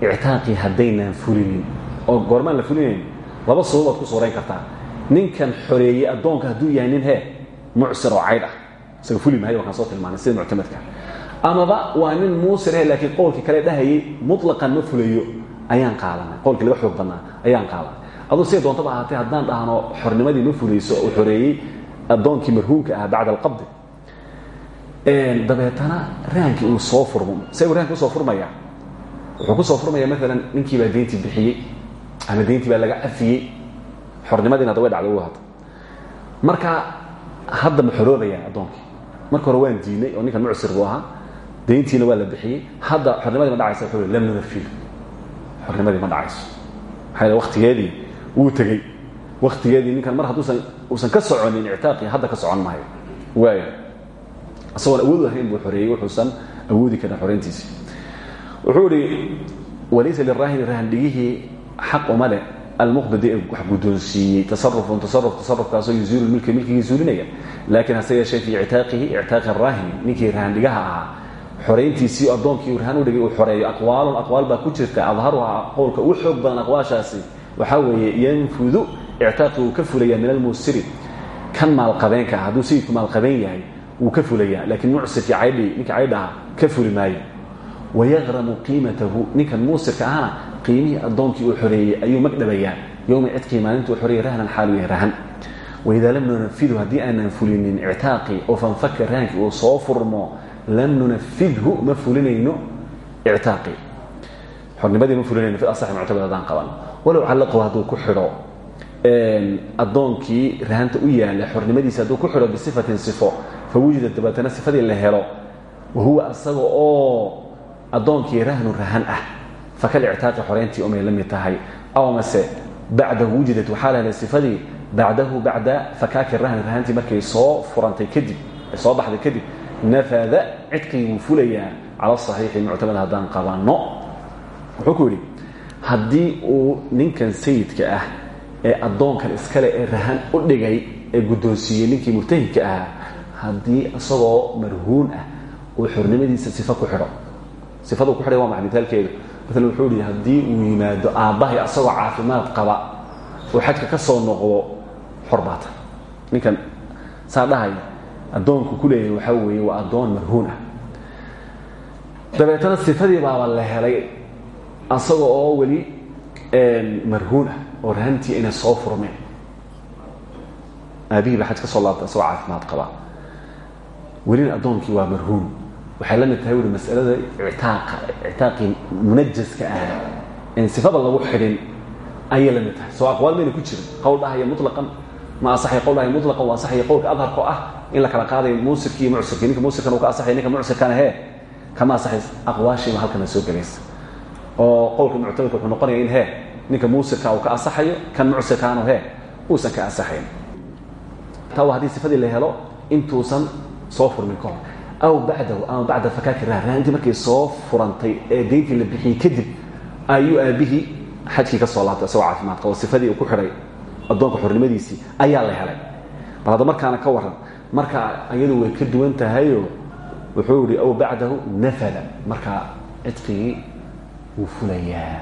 ictaaqii haddaynaan fulinin. Oo goormaan la fulinayn laba sababaad ku suurayn kartaa. Ninkan xoreeyey addoonka hadduu yahay nin hee mucsir oo caydh ah. Isaga fuli mahay wakaan soo tilmaanay sida muctamadka. Amaba waa nin muusir eh laakiin qowlkii kale dhahayay mutlaqan ma fulayo ayaan qaadanay qowlkii laga xoog badnaa ayaan qaadanay aduu siday doontaba ahaatee haddaan dhahno xornimadii ma fulayso uu xoreeyey addoonkii marhuumka ah bacda alqabdi dabeetana rahankii uu soo furmo. Se uu rahanki u soo furmaya? Wuxuu ku soo furmaya maalan ninkii baa deyntii bixiyey ama deyntii baa laga cafiyey xornimadiina hadda way dhacday u hata marka hadda ma xoroobaya addoonkii marka hore waan diinay oo ninkan mucsir buu ahaa. Dayntiina waa la bixiyey. Hadda xornimadii ma dhacaysa wuxuu lam nunafid xornimadii ma dhacayso. Maxaa yidhi waktigeedii wuu tegey. Waktigeedii ninkan mar hadduusan uusan ka soconin ictaaqii hadda ka socon maayo. Waaya isagoon awood ahayn buu xoreeyey wuxuusan awoodi karin xoreyntiisii wuxuu idhi walaysa liraahini rahandhigihii xaq uma leh. Almuqbidi ee wax guddoonsiiyey tasarufun tasaruf tasarufkaasoo yuziilu milka milkigii zuulinaya. Laakiin hase yeeshee fii ictaaqihi ictaaqi raahini ninkii rahandhigaha ahaa xorayntiisii addoonkii rahan u dhigay uu xoreeyo. Aqwaalun aqwaal baa ku jirta. Adharuhaa qowlka ugu xoog badan aqwaashaasi. Waxaa weeye yanfudu ictaaqi uu ka fulaya min almuusiri kan maalqabeenka ah hadduu sayidku maalqabeen yahay wuu ka fulaya laakiin mucsirkii caydhi ninkii caydhaha ka fuli maayo. Wayaqramu qiimatahu ninkan muusirka ahna qiimihii addoonkii uu xoreeyey ayuu magdhabayaa yowma cidqii maalintuu xoreeyey rahnan xaalu yahay rahan. Waidaa lam nunafidu haddii aanan fulinin ictaaqii oo fanfaka rahankii uu soo furmo lam nunafidhu ma fulinayno ictaaqii xornimadii ma fulinayno fi asaxi muctabad haddaan qaban. Walow callaqahu hadduu ku xidho addoonkii rahanta u yaalla xornimadiisa hadduu ku xidho bisifatin sifo fa wujida dabeetana sifadii la helo wahuwa asaga oo addoonkii rahnu rahan ah. Fakal ictaaqi xoreyntii umay la mid tahay. Aw mase bacdahu wujidat waxaa la helay sifadii bacdahu bacda fakaaki rahni rahantii markay soo furantay kadib soo baxday kadib nafada cidqii wuu fulayaa cala uu ninkan sayidka ah ee addoonkan iskale ee rahan u dhigay ee guddoonsiiyey ninkii murtahidka ahaa haddii isagoo marhuun ah uu xornimadiisa sifo ku xidho. Sifadu ku xidhay waa maxa mitaalkeedu maalan wuxuu ihi haddii uu yimaado aabbahay asagoo caafimaad qaba oo xajka ka soo noqdo xor ninkan saa addoonku ku leeyahay waxaa weeye waa addoon marhuun ah. Dabeetana sifadii baaba la helay asaga oo weli marhuun ah oo rahantii inay soo furmeen. Aabihii ba xaj soo laabtay asagoo caafimaad qaba welina addoonkii waa marhuun waxay la mid tahay wuri masalada ictaaqa ictaaqii munajaska ah en sifada lagu xidhin ayay la mid tahay. Soo aqwaal mayna ku jirin. Qowl dhahaya mutlaqan. Ma asaxay qowl dhahaya mutlaqan waa asaxaya qowlka adharko ah in la kala qaadayo muusirkii iyo mucsirkii ninka muusirkan uu ka asaxaya ninka mucsirkana hee. Kama asaxays aqwaashiiba halkana soo gelaysa oo qowlka muctamadka wuxuu noqonaya in hee ninka muusirka uu ka asaxayo kan mucsirkaanu hee uusan ka asaxayn. Taa waa haddii sifadii la helo intuusan soo furmin ka hor aw bacdahu ama bacda fakaaki rahan rahantii markay soo furantay ee dayntii la bixiyey kadib ayuu aabihii xajkii ka soo laabtay isagoo caafimaad qabo sifadii uu ku xidhay addoonka xornimadiisii ayaa la helay. Bal hadda markaana ka waran marka iyadu way ka duwan tahayo wuxuu yihi aw bacdahu nafada. Markaa cidqigii wuu fulayaa.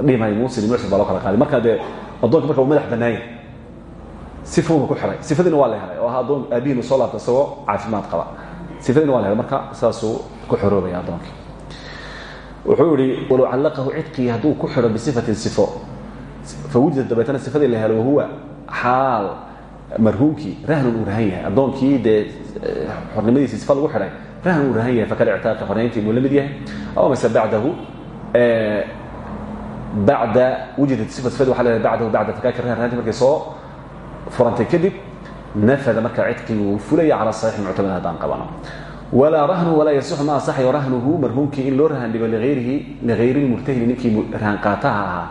Dhimayo musin bannaanya sifuuna ku xidhay sifadiina waa la helay oo ahaa addoon aabihiinu soo laabtay isagoo caafimaad qaba. Sifadiina waa la helay marka saasuu ku xoroobaya addoonkii wuxuu yihi walow callaqahu cidqigii hadduu ku xidho bisifatin sifo fawujida dabeetana sifadii la helo wahuwa xaal marhuumkii rahnun uu rahan yahay. Addoonkii dee xornimadiisii sifa lagu xidhay rahn uu rahan yahay fakal ictaaqi xornayntii buu la mid yahay. Aw mase bacdahu bacda wujidat sifa sifadi waxa la bacdahu bacda fakaaki rahan rahantii markay soo furantay kadib nafada markaa cidqigii wuu fulaya cala saxiixi muctamad haddaan qabano. Walaa rahnu walaa yasixu ma asaxayo rahnuhu marhuumkii in loo rahan dhigo liayrihi ligayri lmurtahini ninkii rahanqaataha ahaa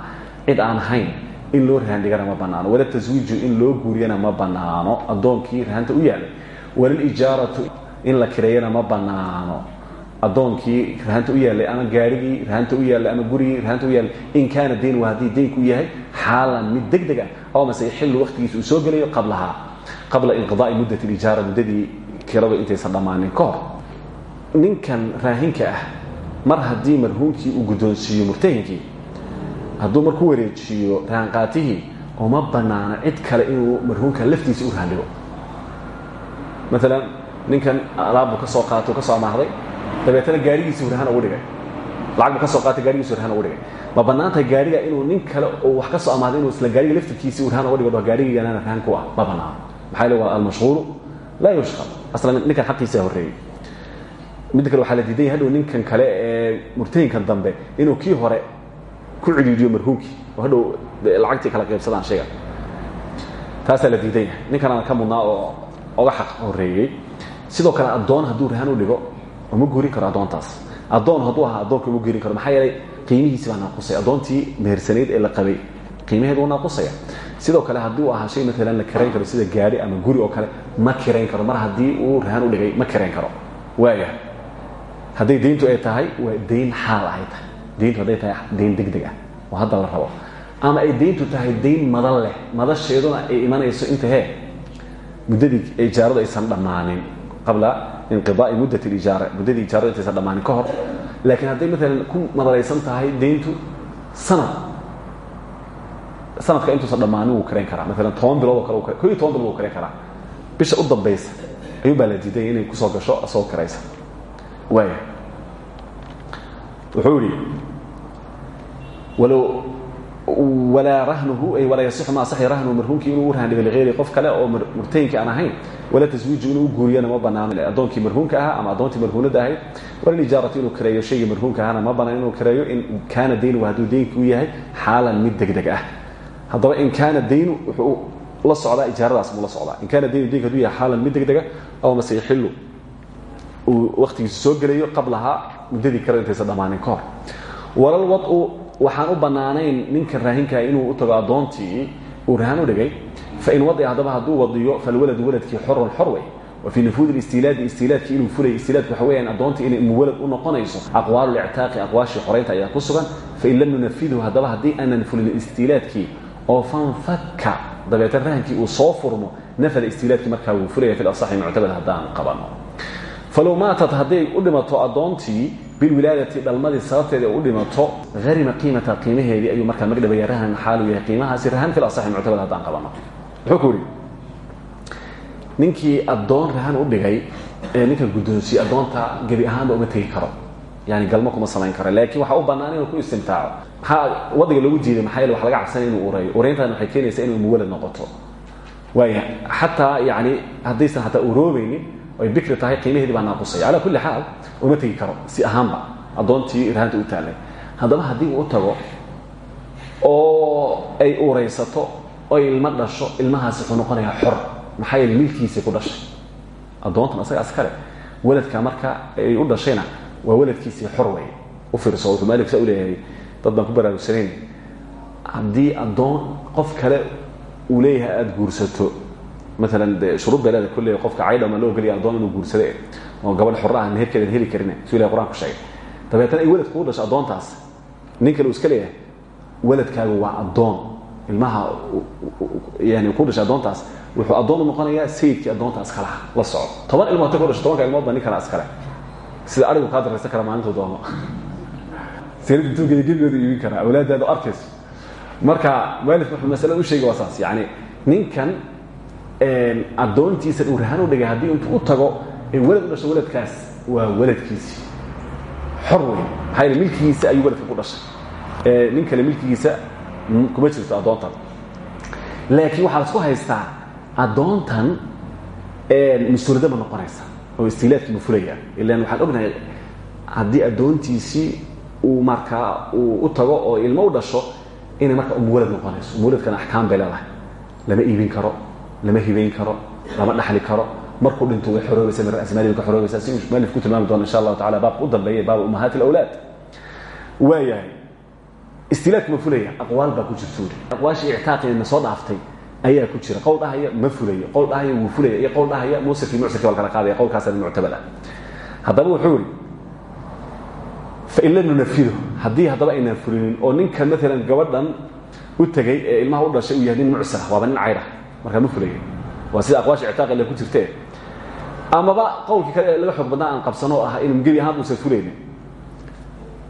cid aan ahayn in loo rahan dhigana ma banaano wala taswiiju in loo guuriyana ma banaano addoonkii rahanta u yaalay. Walalijaaratu in la kireeyana ma banaano addoonkii rahanta u yaallay ama gaarigii rahanta u yaallay ama gurigii rahanta u yaallay in kaana dayn waa haddii daynku yahay xaalan mid deg ah aw mase xillu waqtigiisa uu soo gelayo qablahaa qabla inqidaai muddat lijaara muddadii kiradu intaysan dhammaanin ka ninkan raahinka ah mar haddii marhuumkii uu guddoonsiiyo murtahinkii hadduu marku wareejiyo rahanqaatihii uma banaano cid kale inuu marhuumka laftiisa u rahandhigo maalan ninkan alaabbuu ka soo qaatay ka soo amaahday dabeetana gaarigiisii rahan ugu dhigay. Lacag buu ka soo qaatay gaarigiisu rahan ugu dhigay. Ma bannaantahay gaariga inuu nin kale uu wax ka soo amaahday inuu isla gaariga laftirkiisii u rahan uga dhigo gaarigiiganana rahan ku ah. Ma banaano maxaa yeele waa almashhuulu laa yushqal aslan ninkan xaqiisa horreeyey midda kale waxaa la diidan yahay hadhow ninkan kale ee murtahinkan dambe inuu kii hore ku cidhiidiyo marhuumkii oo hadhow lacagtii kala qaybsadaan shayga taasaa la diidan yahay ninkanana ka mudnaa oo oga xaq horreeyey sidoo kale addoon hadduu rahan u dhigo uma guurin karo addoontaas. Addoon hadduu ahaa addoonka uma guurin karo. Maxaa yeelay qiimihiisi baa naaqusaya addoontii mehersanayd ee la qabay qiimaheedu waa naaqusaya. Sidoo kale haddii ahaa shay maalan la kirayn karo sida gaari ama guri oo kale ma kirayn karo. Mar haddii uu rahan u dhigay ma kirayn karo. Waaya hadday dayntu ay tahay waa dayn xaal ay tahay. Dayntu hadday tahay dayn deg ah oo hadda la rabo. Ama ay dayntu tahay dayn madan leh madasheeduna ay imanayso inta hee. Muddadii ijaaradu aysan dhammaanin qabla inqidaai muddat lijaara muddadii ijaaradu intaysan dhammaanin ka hor laakiin hadday maalan ku madalaysan tahay dayntu sanad sanadka intuusan dhammaanin wuu karayn karaa maalan toban bilood oo kale ko iyo toban bilood wuu karayn karaa bisha u dambaysa ayuun baa la diidaya inay ku soo gasho asagoo karaysa waaya wuxuu yihi walow walaa rahnuhu ay walaa yasixu ma asaxi rahnuhu marhuumkii inuu u rahan dhigo ligayri qof kale oo murtahinkii aan ahayn wala taswiiju inuu guuriyana ma banaano addoonkii marhuumka ahaa ama addoontii marhuunadda ahayd walalijaaratu inuu kareeyo shaygii marhuumka ahana ma banaan inuu kareeyo in kaana daynuhu hadduu daynku yahay xaalan mid deg deg ah. Haddaba in kaana daynu wuxuu la socdaa ijaaradaas buu la socdaa. In kaana daynu daynku hadduu yahay xaalan mid deg dega aw mase yaxillu uu wakhtigiisu soo gelayo qablahaa muddadii kale intaysan dhammaanin ka hor. Walal wadu waxaan u bannaanayn ninka raahinkaa inuu u tago addoontii uu rahan u dhigay fain wadi haddaba hadduu wadiyo falwaladu waladkii xorun xor wey wa fii nufuudi istiilaadi istiilaadkii inuu fulay istiilaadku waxa weyaan addoontii inay muwalad u noqonayso aqwaalu lictaaqi aqwaashii xoraynta ayaa ku sugan fain lam nunafidhu haddaba haddii aanan fulin istiilaadkii oo fanfaka dabeetna rahankii uu soo furmo nafada istiilaadkii markaa wuu fulaya fi asaxi muctabad haddaan qabano falow maatat hadday u dhimato addoontii bilwilaadati dhalmadii sababteeda u dhimato harima qiimata qiimaheedii ayuu markaa magdhabaya rahanan xaalu yahay qiimahaasi rahan fi asaxi muctabad haddaan qabano muxuu ku yidhi ninkii addoon rahan u dhigay ee ninka guddoonsiye addoonta gebi ahaanba uma tegi karo. Yani galmo kuma samayn karo. Laakiin waxaa u bannaan inuu ku istimtaaco maxaa waddiga loogu jiiday maxaa yeele wax laga cabsanaya inuu ureeyo ureyntan waxay keenaysaa inuu muwalad noqoto. Waaya xataa yani haddaysan hataa uroobaynin ay bikri tahay qiimaheedii baa naaqusaya calaa kulli xaal uma tegi karo si ahaanba. Addoontii rahanta u taallay haddaba haddii uu tago oo ay uraysato oy ilmo dhasho ilmahaasi wuxuu noqonayaa xor. Maxaa yeele ku dhashay. Addoontan asaga askale waladka marka ay u dhashayna waa waladkiisii xor wey u fiirso wuxuu maalif saa u leeyahay dad baan ku baraarugsanayn haddii addoon qof kale uu leeyahay aada guursato maalan shuruud bay leedahay kulley qofka caydhama loo ogoliya addoon inuu guursade oo gabadh xorra ah meherkeedan heli karin suu ilahay quraan ku ay walad kugu dhasho addoontaas. Nin uu iska leeyahay waladkaagu waa addoon ilmaha yani ku dhashay addoontaas wuxuu addoon u noqonayaa sayidkii addoonta iskalaha la soco toban ilmood ta ku dhasho tobanka ilmood ba nin kale iskale sida arigu kaa daraysan kara maalintuu doono. Sirtugeeda geligooda iibin karaa awlaadaada arkayso. Marka mualif wuxuu masalada u sheegay waa saas yani ninkan addoontiisan uu rahaan u dhigay haddii intuu u tago ee walad u dhasho waladkaas waa waladkiisii xor wey maxaa yeele milkigiisa ayuu waladka ku dhashay. Nin kale milkigiisa kuma jirto addoontan laakiin waxaa lasku haystaa addoontan mas'uuliyadda ma noqonaysa oo istiilaadkii ma fulaya ilan waxaan ognahay haddii addoontiisii uu markaa uu u tago oo ilmo u dhasho inay markaa umuwalad noqonayso. Umuwaladkana axkaam bay leedahay. Lama iibin karo lama hibayn karo lama dhaxli karo. Markuu dhinto way xoroobaysa min rasmaali ka xoroobaysa si mualif ku tilmaami doona insha allahu tacala baabka u dambeeya baaba ummahaati alawlaad waayahay istiilaadku ma fulaya aqwaal baa ku jirta uri aqwaashii ictaaqina soo dhaaftay ayaa ku jira. Qowl dhahaya ma fulayo qowl dhahaya wuu fulaya iyo qowl dhahaya muusirkii mucsirkii waa kala qaadaya. Qowlkaasana muctabad ah haddaba wuxuu yidhi fain lam nunafido haddii haddaba aynaan fulinin oo ninkan maalan gabadhan u tegay ee ilmaha u dhashay uu yahay nin mucsir waaba nin caydha markaa ma fulayo waa sida aqwaasha ictaaq ile ku jirtee. Amaba qowlkii kale laga xoog badnaa aan qabsano oo ah inuu gebi ahaan uusan fulaynin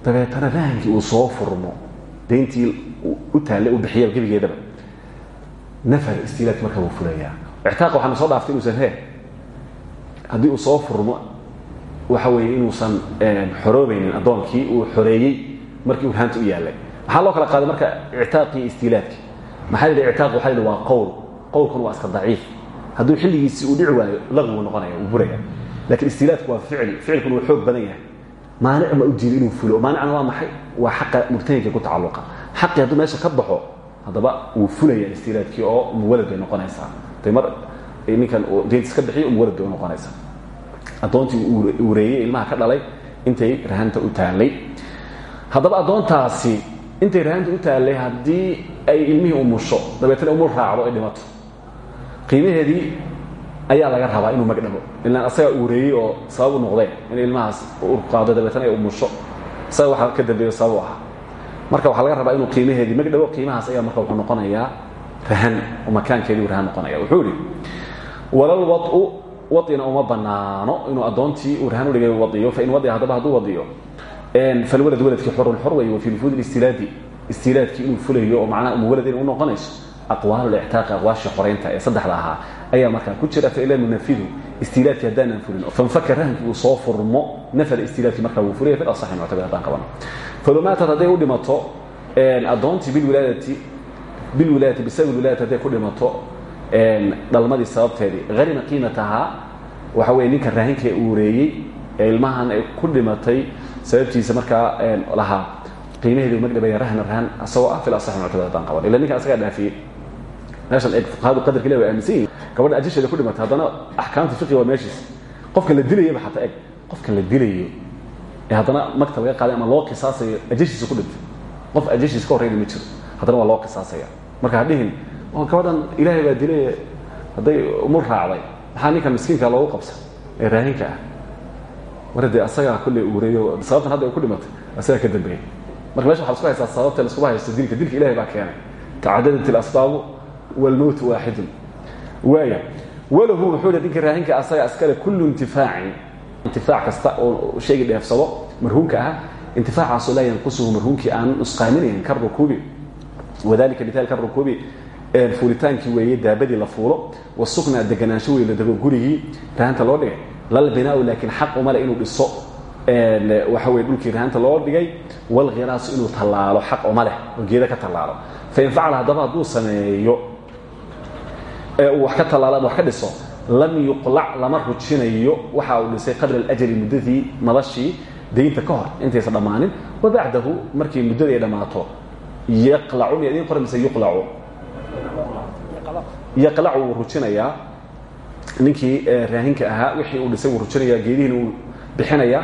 dabeetana rahankii uu soo furmo dayntii u taallay u bixiya gebigeedaba. Nafar istiilaadki markaa wuu fulayaa ictaaqa waxaana soo dhaaftay inuusan he haddii uu soo furmo waxa weeye inuusan xoroobaynin addoonkii uu xoreeyey markii uu raanta u yaallay maxaa loo kala qaaday marka ictaaqii istiilaadki maxaa la yidhi ictaaq waxa la yidhi waa qowl. Qowlkuna waa iska daciif. Hadduu xilligiisii uu dhici waayo laqwi buu noqonaya wuu buraya laakiin istiilaadku waa ficil. Ficilkuna wuu xoog badan yahay maanic ma u diido inuu fulo. Maanicna waa maxay? Waa xaqa murtahinka ku tacalluqa. Xaqii hadduu meesha ka baxo haddaba wuu fulaya istiilaadkii oo muwalad bay noqonaysaa. De mar ninkan daynta iska bixiyo muwalad bay noqonaysaa. Addoontii ureeyey ilmaha ka dhalay intay rahanta u taallay. Haddaba addoontaasi intay rahanta u taallay haddii ay ilmihii umusho dabeetana umul raacdo ay dhimato. Qiimaheedii ayaa laga rabaa inuu magdhabo ilaan asagaa ureeyey oo sabab u noqdeen in ilmahaas urqaado dabeetana ay umusho isaga waxaa ka dambeeyo sabab u ahaa. Marka waxaa laga rabaa inuu qiimaheedii magdhabo qiimahaas ayaa marka wuxuu noqonayaa rahan oo makaankeedii rahan noqonaya wuxuu ihi walal wau waina uma banaano inuu addoontii uu rahan udhigay wadiyo. Fain wadia haddaba hadduu wadiyo falwalad waladkii xorun xor wey wa fii nufuudi istilaadi istilaadkii inuu fulayo oo macnaha umuwalad inay u noqonayso aqwaal ictaaqi aqwaashii xoraynta ee saddexda ahaa ayaa markaa ku jira fain lam nunafidu istilaadkii haddaanan fulin fanfaka rahankii uu soo furmo nafada istilaadkii markaa wuu fulaya fil asaxi muctabad haddaan qabano falow maatat hadday u dhimato addoontii bilwilaadati bilwilaadati bisababi wilaadati hadday ku dhimato dhalmadii sababteedii harima qiimatahaa waxa weye ninka raahinkee uureeyey ee ilmahan ay ku dhimatay sababtiisa markaa lahaa qiimaheedi magdhabaya rahna rahan asagoo ah fil asaxi muctabad haddaan qaban. Ila ninkan asagaa dhaafiyey meeshan eeg fuqahadu qadarka ilahi way aaminsan yihiin gabadha ajasheeda ku dhimatay haddana axkaamta fiqi waa meeshiis qofka la dilayaba xataa eg qofka la dilayo ee haddana magta laga qaaday ama loo qisaasayo ajashiisa ku dhintay qof ajashiisa ka horreyna ma jiro haddana waa loo qisaasaya marka hadhihin oo gabadhan ilaahay baa dilay hadday umul raacday maxaa ninkan miskiinka loogu qabsa ee raahinka ah mar dee asagaa kulley uureeyo sababtan hadda ku dhimatay asagaa ka dambeeyey marka meesha waxa lasku haystaa sababta laskuba haysto dilka dilka ilahay baa keenay tacadadat اlasbaabu wاlmowt waaxidun waaya walahu wuxuu hi ninka raahinka asaga askale kullu intifaacin intifaac kasta oo shaygii dheefsado marhuumka ah intifaacaasoo laa yanqusuhu marhuumkii aan nusqaaminayn ka rukuubi wadalika miaal ka rukuubi fuulitaankii weeye daabadii la fuulo wasukna deganaansho wey la dego gurigii rahanta loo dhigay lal binaau laakiin xaq umale inuu dhiso waxa weye dhulkii rahanta loo dhigay walkhiraasu inuu tallaalo xaq uma leh oo geeda ka tallaalo fain facala haddaba hadduu sameeyo uu wax ka tallaalo ama wax ka dhiso lam yuqlac lama rujinayo. Waxa uu dhisay qabla alajali muddadii madashii daynta ka hor intaysa dhammaanin. Wa bacdahu markii muddadii ay dhammaato yaqlacu miya idiin qoran mise yuqlacu? Yaqlacu wuu ninkii raahinka ahaa wixii uu dhisay wuu rujinayaa geedihiina uu bixinayaa.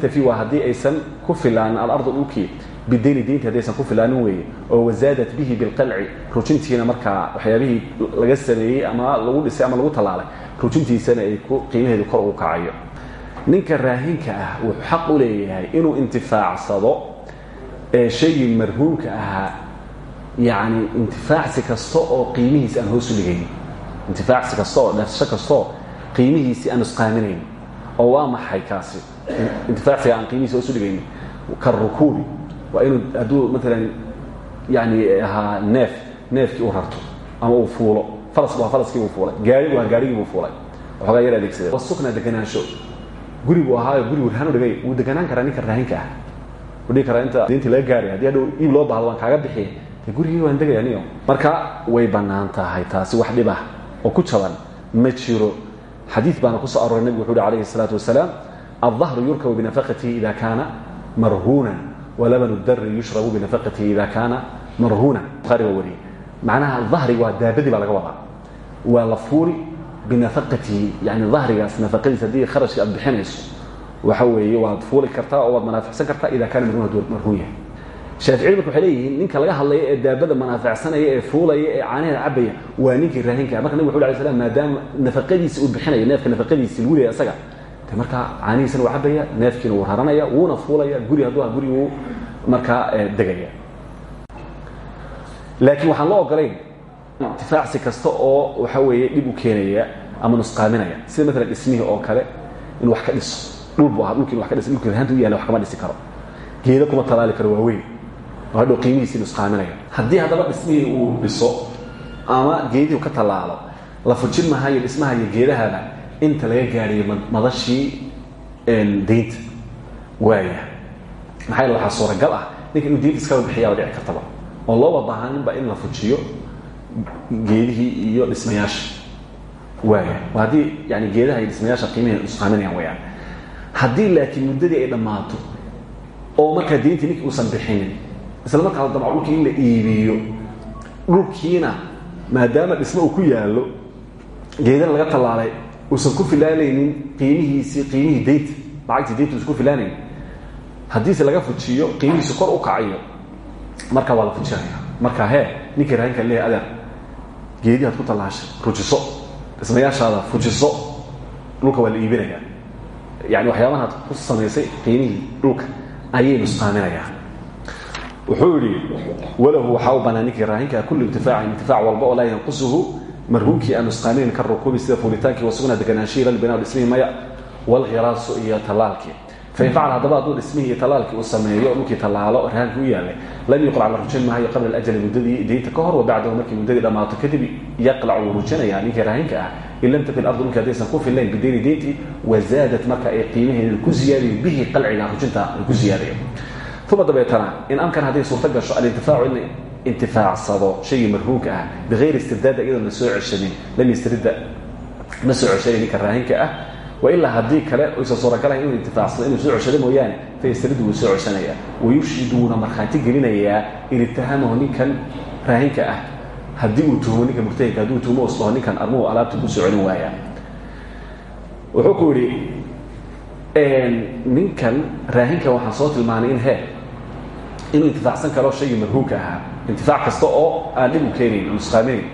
Tafi waa haddii aysan ku filaanin alardu dhulkii bidayni daynti haddaysan ku filaanin weeye oo wasaadat bihi bilqalci rujintiina markaa waxyaabihii laga sameeyey ama lagu dhisay ama lagu tallaalay rujintiisana ay qiimaheedu kor ugu kacayo ninka raahinka ah wuxuu xaq u leeyahay inuu intifaacsado shaygii marhuumka ahaa yacni intifaacsi kasta oo qiimihiisi aan hoos u dhigayn intifaacsi kasta oo dheefsasho kastaoo qiimihiisii aan nusqaaminayn oo waa maxay kaasi? Intifaacsiga aan qiimihiisi hoos u dhigayn karukuubi waa inuu hadduu maalan yani ahaa neef neefkii uu rarto ama uu fuulo. Faras waa faraskii buu fuulay. Gaari waa gaarigii buu fuulay. Waxoogaa yar adeegsadee wasukna deganaansho guri buu ahaayo guri warhaan u dhigay. Wuu deganaan karaa ninka raahinka ah. Wuu dhigi karaa inta diintii laga gaaray haddii hadhow iib loo bahdo waan kaaga bixiye de gurigii waan degaya niyo. Marka way bannaan tahay taasi wax dhib ah oo ku jaban. Ma jiro. Xadiid baana ku soo arooray nebigu wuxu uhi alayhi الsalaatu wasalaam aldahru yurkabu binafaqatihi ida kaana marhuunan walabanu dari yushrabu binafaqatihi ida kaana marhuunan buhaari baa wariyey macnaha dahriga waa daabadii baa laga wadaa waa la fuuli binafaqatihi yani dahrigaas nafaqadiisa haddii kharashka aad bixinayso waxa weeye waad fuuli kartaa oo waad manaaficsan kartaa ida kaana marhuun haduu marhuun yahay shaaficiyadu marka waxay leeyihiin ninka laga hadlaya ee daabada manaaficsanaya ee fuulaya ee caanaheeda cabaya waa ninkii raahinka marka nabig wuxu alay slam maadaama nafaqadiisi uu bixinayo neefka nafaqadiisi lagu leeyahy isaga de markaa caanihiisana waa cabaya neefkiina wuu raranaya wuuna fuulaya guri hadduu guri wuu markaa degaya. Laakiin waxaan loo ogolayn intifaacsi kasta oo waxa weeye dhib u keenaya ama nusqaaminaya. Sida maalan dhismihii oo kale inuu wax ka dhiso dhul buu ahaa dhulki ka dhiso dhulkii rahanta u wax kama dhisi karo. Geeda kuma talaali karo waaweyn. Oo hadhow qiimihiisii nusqaaminaya. Haddii haddaba dhismihii uu dhiso ama geedihii ka tallaalo la fujin mahayo dhismaha iyo geedahaba inta laga gaadhayo madashii daynta. Waaya maxaa yaele waxaa suuragal ah? Ninka inuu diinta iskaba bixiyaaba dhici kartaba. Oo looba baahaninba in la fujiyo geedihii iyo dhismayaasha waaya waa haddii yani geedaha iyo dhismayaasha qiimihi nusqaaminayaan wayaan haddii laakiin muddadii ay dhammaato oo markaa diintii ninkii uusan bixinin isla markaa damco dhulkii in la iibiyo dhulkiina maadaama dhismo uu ku yaallo geedana laga tallaalay uusan ku filaanaynin qiimihiisii qiimihii daynta lacagtii daynta uusan ku filaanayn. Haddiise laga fujiyo qiimihiisi kor u kacayo. Markaa waa la fujinaya marka hee ninkii raahinka leeyahy adeer geedii aad ku tallaashay rujiso. Dhismayaashaada fujiso. Dhulka waa la iibinaya yani waxyaabahaad ku samaysay qiimihii dhulka ayay nusqaaminayaan wuxuu yidhi walahu waxaa u bannaa ninkii raahinkaa kullu intifaacin intifaac walba oo laa yanqusuhu marhuumkii aan nusqaaminayn ka rukuubi sida fuulitaankii wasugna deganaanshihi lalbinaa dhismihii maya walkhiraasu iyo tallaalkii. Fain facala haddaba hadduu dhismihii iyo tallaalkii uu sameeyo dhulkii tallaalo rahanka u yaalay lam yuqlac la rujin maayo qabla alajali muddadii daynta ka hor wa bacdahu markii muddadii dhammaato kadib yaqlac wuu rujinayaa ninkii raahinka ah in lam takun ardu dhulkii haddaysan ku fillayn bidayni dayntii wazaadat marka ay qiimaheeda ku ziyaadayo bihi qalciga rujinta ku ziyaadayo uma dabeetana in amkan hadday suurto gasho alintifaacu in intifaacsado shaygii marhuumka ah bikayri istirdaada iyadoon la soo ceshanin lam yastirida ma soo ceshanay ninka raahinka ah wailaa haddii kale aysan suuragalahay inuu intifaacsado inuu soo ceshado mooyaane fayastaridu wuu soo ceshanaya wayurshiduuna markhaati gelinayaa in itahamahu ninkan raahinka ah haddii uu tuhumo ninka murtahinka hadduu tuhumo islaho ninkan armuhu alaabta ku soo celin waaya wuxuu ku yidhi ninkan raahinka waxaan soo tilmaanay in he inuu intifaacsan karo shaygii marhuumka ahaa. Intifaac kasta oo aan dhib u keenayn oo nusqaaminayn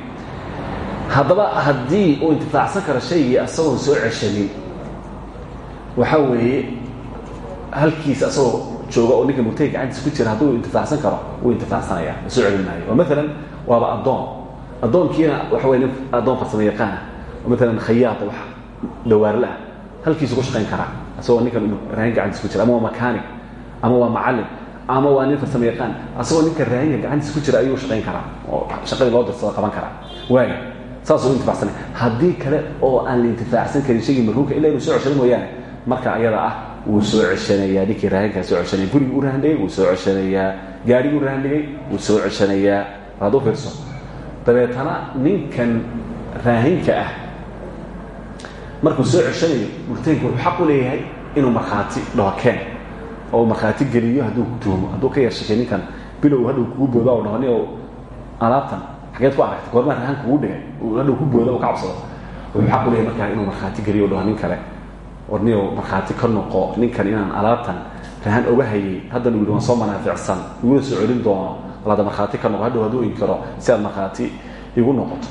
haddaba haddii uu intifaacsan karo shaygii asagoon soo ceshanin waxaa weeye halkiisa asagoo jooga oo ninka murtahig gacantiisa ku jira hadduu intifaacsan karo wuu intifaacsanaya soo celin maayo. Oo maalan waaba addoon. Addoonkiina waxa wey nin addoon farsamo yaqaana oo maalan khayaada wax dawaarla ah halkiisu ku shaqayn karaa asagoo ninkan raahin gacantiis ku jira ama waa makanig ama waa macallin ama waa nin farsamo yaqaan asagoo ninka raahinka gacantiis ku jira ayuu shaqayn karaa. Oo shaqadii loo dirsado qaban karaa. Waaya saasuu intifacsana haddii kale oo aan la intifaacsan karin shaygii marhuumka illa inuu soo ceshado mooyaane marka ayada ah wuu soo ceshanayaa. Ninkii raahinkaa soo ceshanaya gurigii u rahandhigay wuu soo ceshanayaa. Gaarigii u rahandhigay wuu soo ceshanayaa. Ad u fiirso dabeetana ninkan raahinka ah markuu soo ceshanayo murtahinka wuxuu xaq u leeyahay inuu markhaati dhaho oo markhaati geliyo hadduu tuhmo hadduu ka yarshakay ninkan bilow hadhow kugu booda o dhaho ni alaabtan xageed ku aragtay goormaa rahan kugu dhigay hadhow ku booda u ka cabsado wuxuu xaq u leeyahay markaa inuu markhaati geliyo o dhaho nin kale war niyow markhaati ka noqo ninkan inaan alaabtan rahan oga hayay haddana u yidhi soo manaaficsan iguna soo celin doono walaada markhaati ka noqo hadhow hadduu inkiro si aad markhaati igu noqoto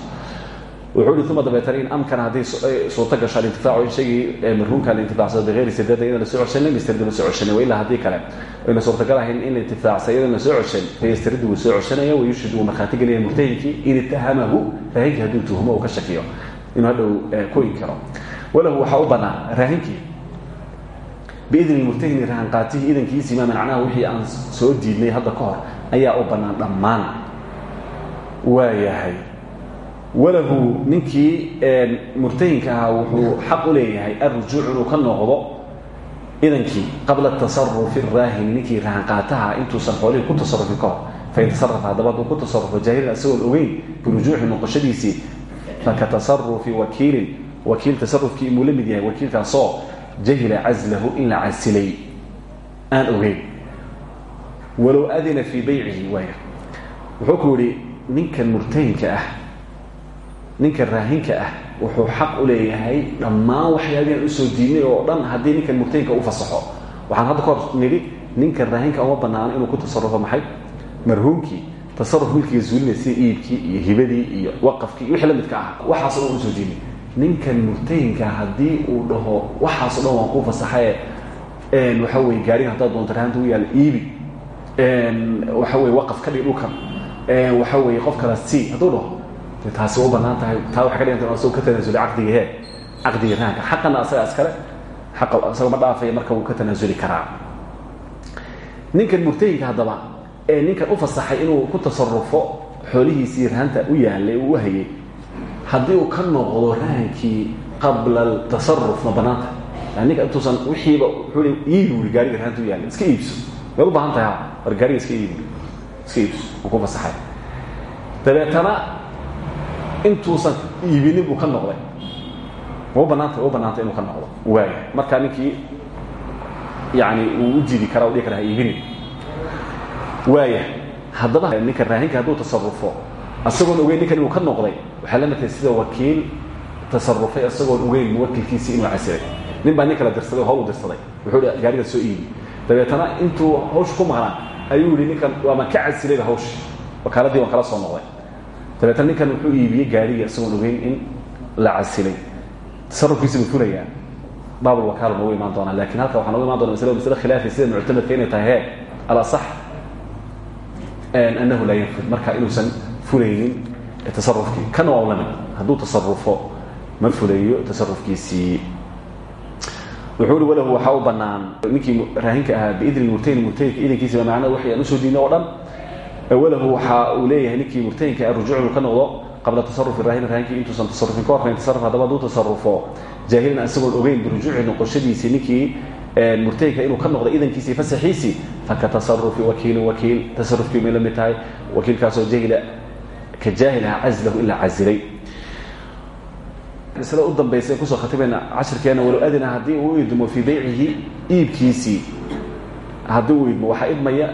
wuxuu ihi uma dabeetana in amkana hadday suurto gasho alintifaacu in shaygii marhuumka la intifaacsado bigayri sideeda iyadana soo coshanin istirdi ma soo coshanin wa ilaa haddii kale ayna suurtagal ahayn in la intifaacsa iyadana soo coshan fayastiridi wuu soo coshanaya wayushhid wuu markhaati gelaya murtahinkii in itahamahu raahinkii hadduu tuhmo uu ka shakiyo inuu hadhow ku inkiro walahu waxaa u bannaan raahinkii biidni murtahini rahanqaatihi idankiisii ma macnaha wixii aan soo diidnay hadda ka hor ayaa u bannaan dhammaan waayahay walahu ninkii murtahinka ahaa wuxuu xaq u leeyahay alrujuuc inuu ka noqdo idankii qabla tasarufi raahini ninkii rahanqaataha intuusan xoolihii ku tasarufin ka hor. Fain tasarafa haddaba hadduu ku tasarufo jaahilan isagoon ogeyn birujuuci noqoshadiisii. Faka tasarufi wakiilin wakiil tasarufkii inuu la mid yahay? Wakiilkaasoo jahila caslahu in la casilay. Aan ogeyn. Walow adina fii baycihi waaya. Wuxuu ku yihi ninkan murtahinka ah ninka raahinka ah wuxuu xaq u leeyahay dhammaan waxyaabihan u soo diidnay oo dhan haddii ninkan murtahinka u fasaxo. Waxaan hadda ka hor nidhi ninka raahinka uma banaano inuu ku tasarufo maxay? Marhuumkii tasaruf milkiga zuulinay sida iibkii iyo hibadii iyo waqafkii iyo wixii la midka ah waxaaso dhan u soo diidnay. Ninkan murtahinka haddii uu dhaho waxaaso dhan waan kuu fasaxaye. Waxa weye gaariga haddaad doonto rahanta u yaalla iibi. Waxa weye waqaf ka dhig dhulkan waxa weeye qof kala c hadduu dhaho taasi u tahay taa waxay ka dhiganta asagoo ka tanaasulay caqdigii he caqdigii rahanka xaqana asaga iskale xaqa isaga ma dhaafaya marka wuu ka tanaasuli karaa. Ninkan murtahinka haddaba ee ninkan u fasaxay inuu ku tasarufo xoolihiisii rahanta u yaalay uu u hayay haddii uu ka noqdo rahankii qabla tasaruf ma bannaan tahay. Ninka intuusan wixiiba wuxuu iibi wuri gaariga rahanta u yaalay iska iibso. Waad baahan tahay war gaariga iska iibi ku fasaxay. Dabeetana intuusan iibinin buu ka noqday. Ma u banaantay u banaantay inuu ka noqdo. Waaya markaa ninkii yani uu u jidi karaa u dhihi kara ha iibinin waaya haddaba ninka raahinka hadduu tasarufo asagoon ogeyn ninkan inuu ka noqday waxaa la midtahay sida wakiil tasarufay asagoon ogeyn muwakilkiisii inuu casilay nin baa nin kala dirsaday oo hawl u dirsaday. Wuxuu hi gaariga soo iibi. Dabeetana intuu hawsha ku maqnaa ayuu yihi ninkan waama ka casilayba hawshi wakaaladii waan kala soo noqday dabeetna ninkan wuxuu iibiyey gaarigii isagoon ogeyn in la casilay. Tasarufkiisa buu fulayaa. Baabul wakaala noogu imaan doonaa laakiin halka waxaa nogu iman doona masle masle khilaafi sida muctamadka inay tahay he alasax anahu laa yanfid marka inuusan fulaynin tasarufkii kana waa la mid hadduu tasarufo ma fulayo tasarufkiisii wuxuu i walahu waxaa u banaan ninkii raahinka ahaa biidni murtahin murtahinka idankiisa macnaa waxay aan u soo diidna o dhan walahu waxa uu leeyahay ninkii murtahinka rujuuc inuu ka noqdo qabla tasarufi raahin raahinkii intuusan tasarufin ka horrayn tasaruf haddaba hadduu tasarufo jaahilan isagoon ogeyn birujuuci noqoshadiisii ninkii murtahinka inuu ka noqdo idankiisii fasaxiisii faka tasarufi wakiilin wakiil. Tasarufkii may la mid tahay wakiilkaasoo jahila ka jaahilaha caslahu ilaa casilay maslada u dambaysa ee ku soo khatibayna cashirkeena walow adina haddii uu idmo fii beycihi iibkiisii haddii uu idmo waxaa idmaya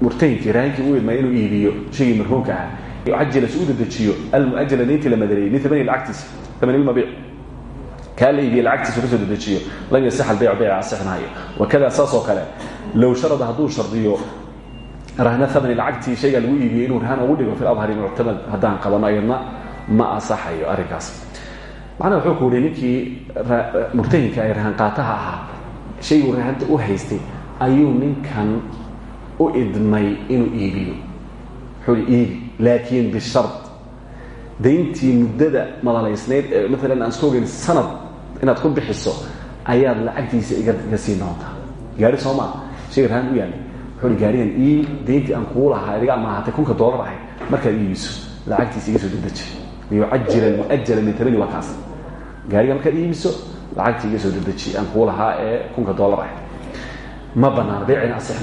murtahinkii raahinkii u idmaya inuu iibiyo shaygii marhuumka ahaa yucajila si u dedejiyo almuajala niintii la madareyey min amani lacagtiisa amani lmabiic kaa la iibiye lacagtiisa ka soo dedejiyo lam yasax albayc bayca asixnaayo wakada saas oo kale low sharada hadduu shardiyo rahna amani lacagtii shaygaa lagu iibiyey inuu rahan ugu dhigo fi adhari muctamad haddaan qabano ayadna ma asaxayo arrinkaas. Macnaha wuxuu ku yihi ninkii murtahinka ee rahanqaataha ahaa shayguu rahanta u haystay ayuu ninkan u idmay inuu iibiyo. I iibi laakiin bishard dayntii muddada madalaysnayd ee maalan aan ogeyn sanad inaad ku bixiso ayaad lacagtiisa iga siin doontaa gaari soo maa shayga rahan u yaallay. Wuxuu hi gaarigan ii dayntii aan kuu lahaa iga amaahatay kunka doolar ahayd markaad iibiso lacagtiisa iga soo dedeji liyucajila muajala min tamani waa kaas. Gaariga markaad iibiso lacagtii iga soo dedeji aan kuu lahaa ee kunka doolar ahayd ma banaano beecina asix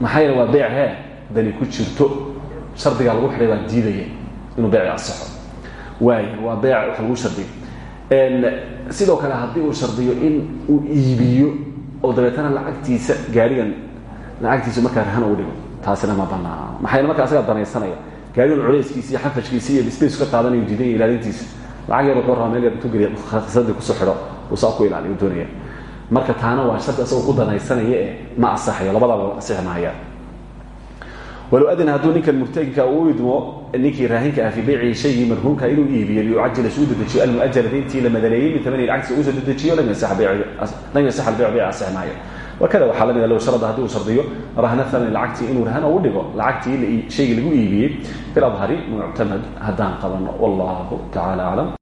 maxaa yeele waa beec hee dani ku jirto. Shardigaa lagu xidhay baa diidaya inuu beeci asixo waay waa beec wax lagu shardiyo. Sidoo kale haddii uu shardiyo in uu iibiyo oo dabeetana lacagtiisa gaarigan lacagtiisa markaa rahan uu dhigo. Taasina ma banaano maxayna markaa asagaa danaysanaya gaarigan culeyskiisa iyo iyo space ka qaadanayo diidanya ilaalintiisa lacag yar wuxuu rabaa yar intuu geliya khasadii ku soo xidho uu saa ku ilaaliyo doonaya marka taana waa shardi asagoo ku danaysanaya ee ma asaxayo labadaba asixi mahayaan walow adna hadduu ninkan murtaginka uu idmo ninkii raahinka ah fii beycihi shaygii marhuumka inuu iibiyo liyucajila suu dedejiyo almuajala dayntii la madaleeyey min tamani lcagsi uu soo dedejiyo lam yasax albeyc beyc asix maayo wakada waxaa lamida low sharada haddii uu shardiyo rahna thamani lacagtii inuu rahan ugu dhigo lacagtii shaygii lagu iibiyey fi ladhari muctamad haddaan qabano wallahu tacala aclam